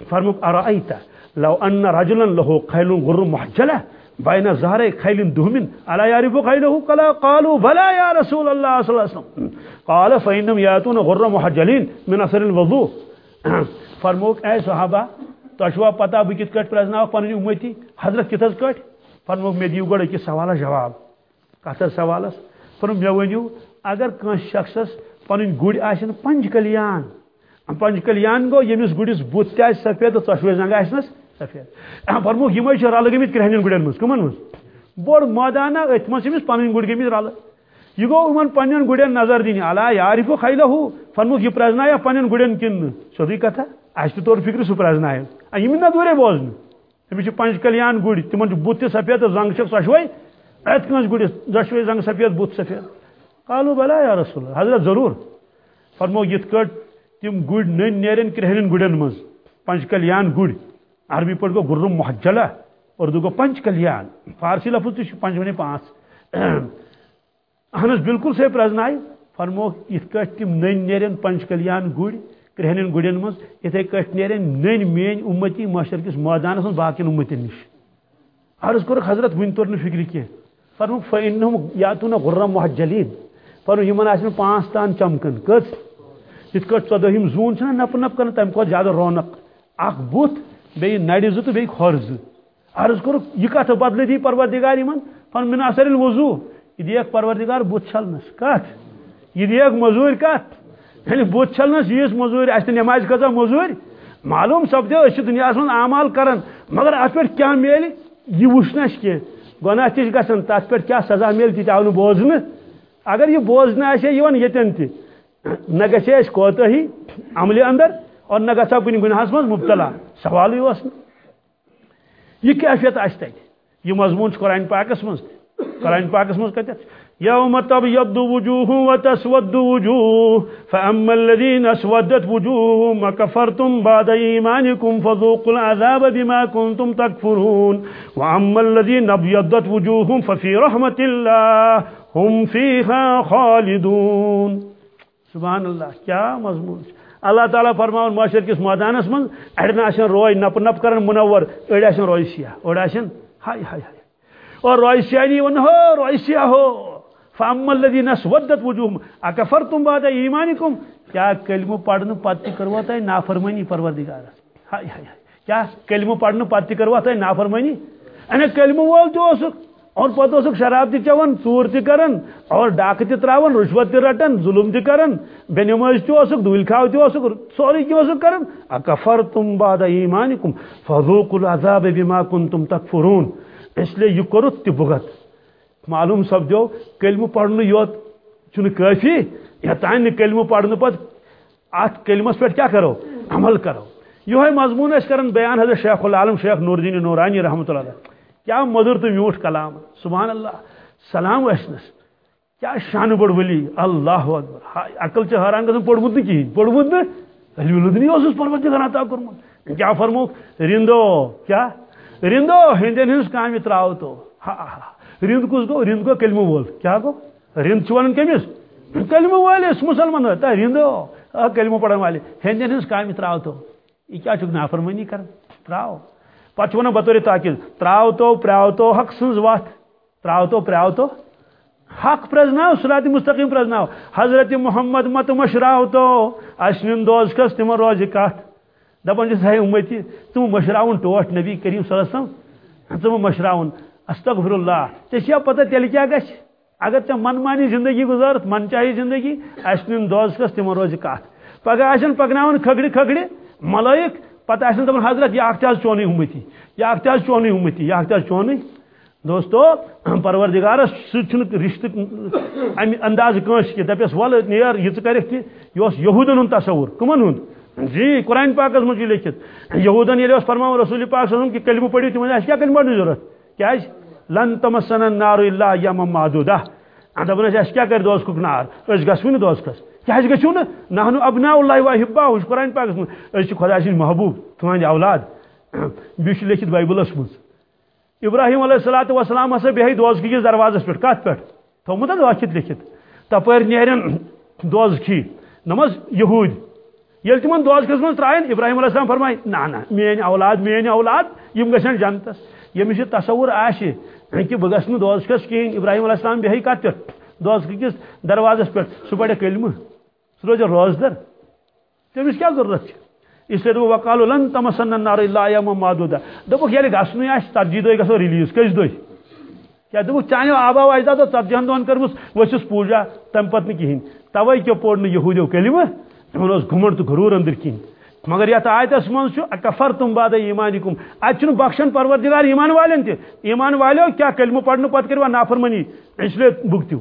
فرموک ارائیتا لو ان رجلا له خیل غر محجلہ، بین ظہر خیل دہمن، الا یعرف خیلہ قال قالوا بلا یا رسول اللہ صلی اللہ علیہ وسلم۔ قال فإنهم ياتون غر محجلین من اثر الوضوء۔ فرموک اے صحابہ تو پتہ بہ کت کٹ پرزناو پنن امتی؟ حضرت کت کٹ فرموک میں دیو گڑ کہ سوال جواب۔ کت سوالس؟ فرم مے ونیو اگر کان شخصس پنن گڑ آسن پنج کلیان پنج کلیان گو یمس گڑس بت تہ سفید تو زنگ آسنس سفید۔ فرموک یم رل گمت کرہنین گڑین مز کمن مز بوڑ مٲدانہ ات مز أمِس پنٕنۍ گُرۍ گٔمٕتۍ یہ گو ان پنن گڑین نظر دینی اللہ یارف خیلہ۔ ہو فرموک یہ پرزنایا پنن گڑین کن سیودی کتھا؟ اس طور فکر سہ پرزنایا یم نہ دورے بوزن أمِس چھِ پنج کلیان گُرۍ تمن چھُ بُتھ تہِ سفید تہٕ زنٛگ چھکھ ژۄشوے اتھ کٲنٛسہِ گُرِس سفید بُتھ سفید قالو بلا یا رسول حضرت ضرور فرموک یِتھ کٲٹھۍ تم گُرۍ نٔنۍ نیرن کرٛہنٮ۪ن گُرٮ۪ن منٛز پنج کلیان گُرۍ عربی پٲٹھۍ گوٚو گُرم محجلہ اردو گوٚو پنج کلیان فارسی لفظ تہِ چھُ پنجوٕنی پانٛژھ اہن بالکل صحیح پرزنائے فرمو یت کٹ تم نن نیرن پنچ کلیان گڑ کرہنن گڑین مز اتھے کٹ نیرن نن مین امتی معاشر کس میدانس مز باقین امتین نش۔ عرض کور حضرت ون تور فکر کی فرمو فانهم یاتون غرم محجلین فرمو، یمن آسن پانچ تان چمکن۔ کس یت کٹ ژۄدہم زون چھنا نپ نپ کرن تم کھۄتہٕ زیادہ رونق۔ اکھ بُتھ بیٚیہِ نرِ زٕ تہٕ بیٚیہِ کھۄر زٕ عرض کوٚرُکھ یہِ کتھ بدلہٕ دی پروردگار یمن فرمو، من اثر الوضوٗ یہ دیکھ پروردگار بت چھلنس کت؟ یہ دیکھ مزور کت؟ یعنی بت چھلنس یس مزور اس نماز کھا مزور معلوم سپدو اس دنیا من اعمال کران، مگر ات پہ کیا میل یہ وچنس کی گناہ تہ گھن تر پہ کیا سزا میل تہ آو بوزن اگر یہ بوزن آن یتن تہ، نہ گھے اس کوتہی عملہِ اندر اور نہ گھا کن گناہس من مبتلا۔ سوالٕے اوس نہٕ۔ یہ کیفیت آسہِ تتہِ؟ یہ مضمون قرآن پاکس مز قرآن پاکس مز کتت يوم تبيض وجوه وتسود وجوه، فأما الذين اسودت وجوههم وكفرتم بعد إيمانكم فذوقوا العذاب بما كنتم تكفرون. وأما الذين ابيضت وجوههم ففي رحمة الله هم فيها خالدون. سبحان الله کیا مضمون اللہ تعالیٰ فرماؤن معاشر کس میدانس من اڑن آشن روی نپ نپ کرن منور اڑ آشن روی سیاہ اڑ آشن ہائی ہائی ہائی اور روئسیانی ون ہو روئسیا ہو۔ فام الذین اسودت وجوہم اکفرتم بعد ایمانکم کیا کلمہ پڑھنے پتہ کروا تہ نافرمانی پروردگار ہائے ہائے کیا کلمہ پڑھنے پتہ کروا تہ نافرمانی؟ انے کلمہ وول تو اسک اور پتہ اسک شراب تہ چون ژور تہ کرن، اور ڈاک تہ تراون، رشوت تہ رٹن، ظلم تہ کرن، بے نماز تہ اسک دل کھاو تہ اسک سوری تہ اسک کرن۔ اکفرتم بعد ایمانکم، فذوقوا العذاب بما کنتم تکفرون۔ اس لیے یہ کورت تہ بغت۔ معلوم سپدو کلمہ پڑھنے یوت چھ کافی یوتان کلمہ پڑھنے پت ات کلمس پہ کیا کرو؟ عمل کرو۔ یہ مضمون اس کرن بیان حضرت شیخ العالم شیخ نور الدین نورانی رحمۃ اللہ کیا مدر تو میوٹ کلام سبحان اللہ۔ سلام اسنس کیا شان بڑ ولی اللہ اکبر۔ عقل چھ حیران گژھان پوڑمت نہ کہین پوڑمت نہ علی الدین اوسس پروردگار عطا کورمت کیا فرموک رندو، کیا؟ رندو، ہندین ہنس کامہ تراو تو ہا ہا ہاں۔ رند کس گو رند گو کلمہ وول. کیا گو رند ون کمس؟ کلمہ والس مسلمان تا رند کلمہ پڑھن والے. ہندین ہنس کامہ تراو تو. یہ کیا چھ نافرمانی کر تراو. پتہ ونان بطور تاکید، تراو تو، پراو تو حق سنز وات تراو تو، پراو تو حق پرزناو صراط مستقیم پرزناو. حضرت محمد مت مشراو تو. اشنن دوز کس تم روز کات دپان ہے امتی تم مشراون ٹوٹ نبی کریم صلی اللہ علیہ وسلم تم مشراون استغفر اللہ تے ٹھیک پتہ تیل کیا گھس اگر ٹھیک من مانی زندگی گزارت من چاہی زندگی اس نن دوز کس تم روز کات پگہ آن پکناون کھگڑ کھگڑ ملائک پتہ آن دپان حضرت یہ اخ چونی امتی یہ اخ چونی امتی یہ اخ چونی دوستو پروردگارس سن رشتہ ام انداز کنس کی دپس ول نیر یہ کرک تہ یہ یہودن ہند تصور کمن ہند جی قرآن پاکس مجھ لکھت یہودن یہ فرما رسول پاک صلی اللہ علیہ وسلم کہ کلمہ پڑھیو تمہیں اس کیا کلمہ ضرورت کیا لن تمسن النار الا یم معدودہ. دپن اس کیا کر دوس نار؟ اس گسو نہ دوس کس. کیا گسو نہ نحن ابناء اللہ و احباء اس قرآن پاکس مجھ اس خدا سن محبوب تہند اولاد. بیش لکھت بائبلس مجھ ابراہیم علیہ الصلوۃ والسلام ہسا بیہی دوز کس دروازس پہ کت پہ تھومت وقت لکھت تپر نیرن دوز کھی یہود. یل تم دوزکس من ترائن ابراہیم علیہ السلام فرمائے نا نا مین اولاد مین اولاد، یم گھن جنتس یمس یہ تصور آہ کہ بہ گھس دوزکس کہین ابراہیم علیہ السلام بیہ کت پہ دوزک کس دروازس پہ سہ پڑے کلمہ سہ روز روزدر تمس کیا ضرورت اس لیے دب وقال لن تمسن نار اللہ یا مادودا دپک یل گھسن آہ ژتجی دہ گھو ریلیز کس دہ کیا دپک چانو آبا اجداد ژتجہن دہن کرمس ورس پوجا تم پتہ کہین توے کیوں پور نہودیو کلمہ تمہن گھمنڈ تو غرور اندر کن مگر یت آیتس من کفر تم باد ایمان کم اتہ بخشن پروردگار ایمان والن تہ۔ ایمان والو کیا کلمہ پڑھنے پتہ کروا نافرمنی اس لیے بھگتو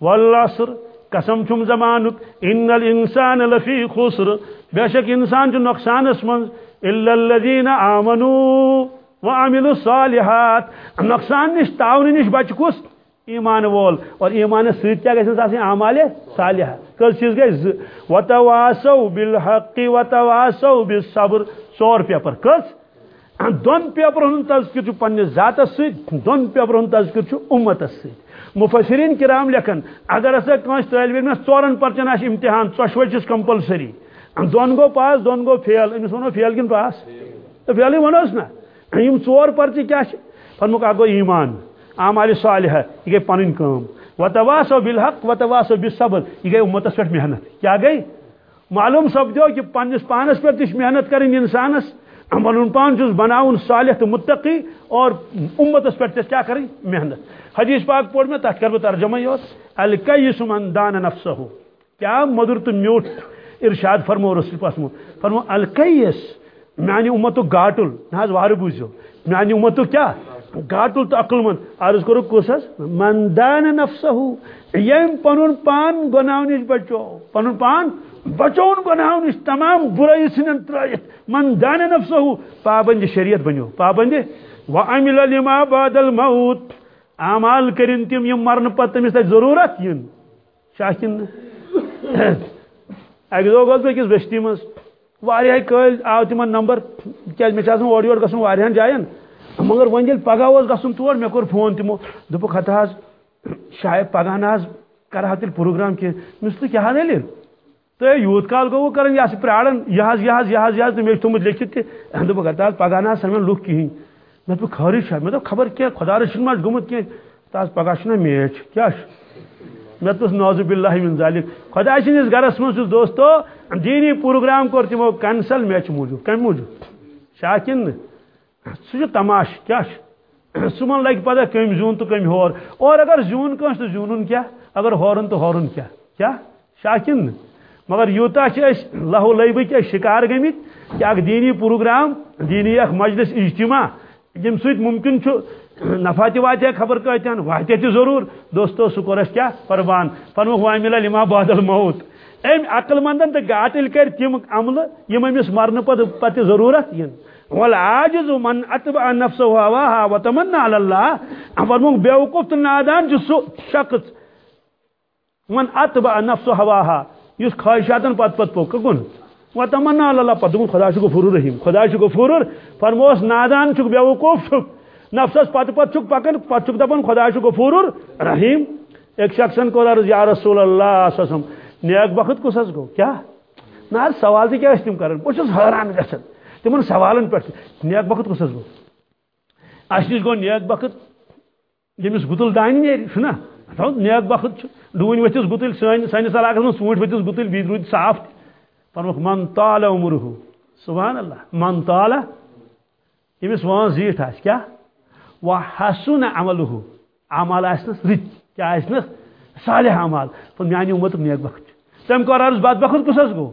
والعصر، قسم چھم زمانک۔ ان الانسان لفی خسر۔ بے شک انسان چھ نقصانس من الا الذين امنوا وعملوا الصالحات۔ نقصان نش تاون نش بچ کس؟ ایمان وول اور ایمان ست کیا گھس آسن اعمال صالحہ۔ کس چیز گئی وتواسو بالحق وتواسو بالصبر۔ ژور پیپر۔ کس دون پیپر ہند تذکر پنس ذات ست دون پیپر ہند تذکر امت ست مفسرین کرام لکھن اگر ہسا کنس طالب علم ژورن پرچن امتحان، ژۄشوے چھس کمپلسری۔ دون گو پاس دون گو فیل۔ امس ونو فیل کن پاس۔ فیل ونوس نا۔ یم ژور پرچہ کیا فرمک اگو ایمان۔ اعمال صالحہ، یہ گئی پن کام وتواسو بالحق وتواسو بالصبر، یہ گئی امتس پہ محنت۔ کیا گئی؟ معلوم سپدو کہ پنس پانس پہ تش محنت کریں انسانس پن پان چھ بناون صالح تو متقی اور امتس پہ کیا کریں محنت۔ حدیث پاک پور میں تک کر ترجمہ یوت۔ الکیس من دان نفسہ کیا مدر تو میوٹ ارشاد فرمو رسول پاس فرمو الکیس میانی امتو گاٹل نہ وار بوزو۔ میانی امتو کیا؟ گاٹل تو عقل مند. عرض کرو کس من دان نفسہ یم پن پان گناہ نش بچو. پن پان بچون گناہ نش تمام برائی سن ترائت من دان نفسہ پابند شریعت بنو پابند وعمل لما بعد الموت. اعمال کرن تم یم مرن پتہ تمس تک ضرورت ین. شاکن اکی دہ گوس بہ کس بستی مز. واریاہ کل آو تمن نمبر. کیاز مے چھ آسان اور یور گژھن واریاہن جایَن مگر ون یل پگہ گھن تور، مے کور فون تمو دپک ہتہ حظ، شاید پگہ نا کرا تیل پروگرام کی مس تو کیا دل تو یوت کال گو کرن یہ پرارن یہ یہ یہ یہ تو مے تھومت لکھت تہ۔ دپک ہتہ حظ پگہ نا سمن لوک کہین مے دپ خبر شا مے دپ خبر کیا خدا رسول ما گمت کی تاز پگہ چھنا میچ کیا مے تو نوز باللہ من ذالک۔ خدا سنس گرس من دوستو، دینی پروگرام کور تمو کینسل میچ موجود کم موجود شاکن سہ تماش کیا سمن لگ پتہ کم زون تو کم ہور۔ اور اگر زون کنس تو زون کیا اگر ہورن تو ہورن کیا کیا شاکن۔ مگر یوتا لہو لبک شکار گمت کہ اخ دینی پروگرام، دینی اخ مجلس اجتماع یم سیت ممکن نفع تہ واتہ خبر کتن واتہ تہ ضرور۔ دوستو، سہ کور کیا قربان پنو وامل لما بعد الموت۔ ام عقل مندن تو گاٹل کر تم عمل یم امس مرن پتہ ضرورت ین۔ والعاجز من اتبع نفسه هواها وتمنى على الله. فرمون بیوقوف تو نادان جو شخص. من اتبع نفسه هواها یس خواہشاتن پت پت پوک کن وتمنى على الله. پت خدا شکو فرور رحیم. خدا شکو فرور. فرموس نادان چک بیوقوف چک. نفسس پت پت چک پکن. پت چک دپن خدا شکو فرور رحیم. ایک شخصن کو عرض یا رسول اللہ صلی اللہ علیہ وسلم. نیک وقت کس گو کیا؟ نہ سوال تہ کیا اس تم کرن بہ حیران گژھان تمن سوالن پہ نیک بخت کس گو اس نش گو نیک بخت یمس گتل دان نیرنا نیک بخت ڈون ورس گتل سانس علاقہ من سونٹ ورس گتل بیس رود صاف۔ فرمک من طال عمرہ سبحان اللہ من طال یمس وان زیٹ آس کیا وہ حسن عملہ عمل آسنس رت کیا آسنس؟ صالح عمل۔ تو میانہ امت نیک بخت تم کور عرض بد بخت کس گو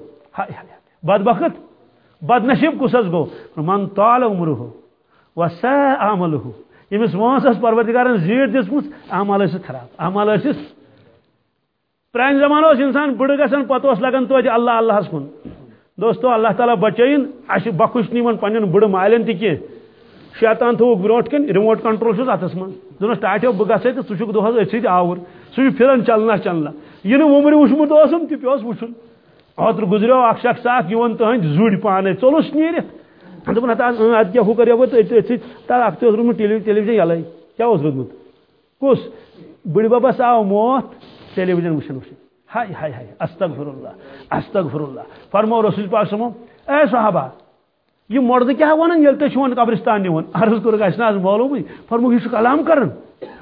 بد بخت؟ بد نصیب کس گو من تال طال عمرہ وسا عملہ یمس یعنی وانس اس پروردگارن زیٹ دسمت اعمال اس خراب، اعمال اس پران زمان اس انسان بڑ گسن پتہ اس لگن تو جی اللہ اللہ کن۔ دوستو، اللہ تعالیٰ بچین اس بخش نیون پنن بڑ مالن تہ کی شیطان تھو بروٹ کن، ریموٹ کنٹرول چھس اتس من۔ دونس ٹاٹیو بہ گسے تہ سچک دہس اچھی جی آور۔ سہ پھرن چلنا چلنا۔ یعنی یہ ومر وچمت اوسم تہ پیوس وچھن اوتر گزریو اخ شخص اخ یون تہند زوڑ پانے چلوس نیرت دپن ہتا اد کیا ہو کریو بت اتھ تر اخ تو روم ٹیلی ٹیلی ویژن یلے کیا اوس روزمت کس بڑی بابس آو موت ٹیلی ویژن وچھن وچھن ہائے ہائے ہائے استغفر اللہ استغفر اللہ فرمو رسول پاک سمو اے صحابہ، یہ مرد کیا ونان یل تھی قبرستان نون عرض کر کور اس معلوم فرمو یہ کلام کرن۔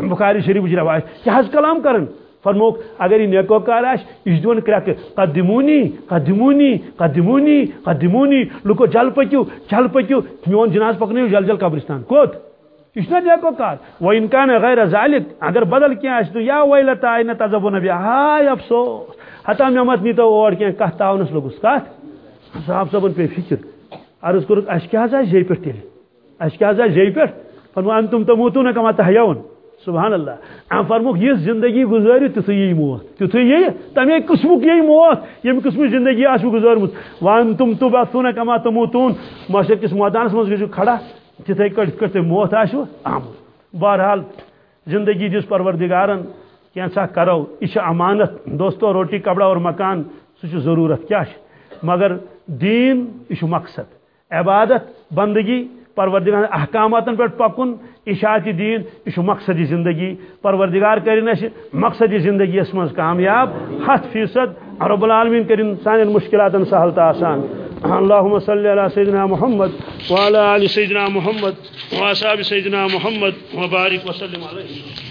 بخاری شریف جی روایت کیا کلام کرن۔ فرموک، اگر یہ نیکو کار آش اس دون کرک قدمونی قدمونی قدمونی قدمونی لکو جل پکیو جل پکیو، میون جناز پکنیو جل جل قبرستان. کوت اس نے نیکو کار. و انکان غیر ذالک، اگر بدل کیا آش تو یا ویلتا آئین تذبو نبی ہائے افسوس. حتی میامت نیتو اور کیا کہتا تاونس لگوس کہت صاحب صاحبن پہ فکر. عرض کور اس کیا زا جے پٹھ تیل اس کیا زا جے پٹھ فرمو، انتم تموتون کما تحیون. سبحان اللہ. ام فرموک، یہ زندگی گزاری تھی یہ موت. تھی یہ تمے قسمک یہ موت. یم قسم زندگی آسو گزارمت وان تم تو باتون کما تموتون. معاشر کس میدانس مز گژھو کھڑا. تتھے کٹ کٹ موت آسو آمت بہرحال، زندگی دس پروردگارن کینسا کرو یہ امانت، دوستو، روٹی، کپڑا اور مکان سہ ضرورت کیا مگر دین یہ مقصد. عبادت، بندگی پروردگار احکامات پہ پکن اشاعت دین یہ مقصدی زندگی۔ پروردگار کرن مقصدی زندگی اس مز کامیاب۔ ہتھ فیصد، رب العالمین کرن سان مشکلات سہل تو آسان۔ اللهم صل على سيدنا محمد وعلى ال سيدنا محمد واصحاب سيدنا محمد وبارك وسلم عليه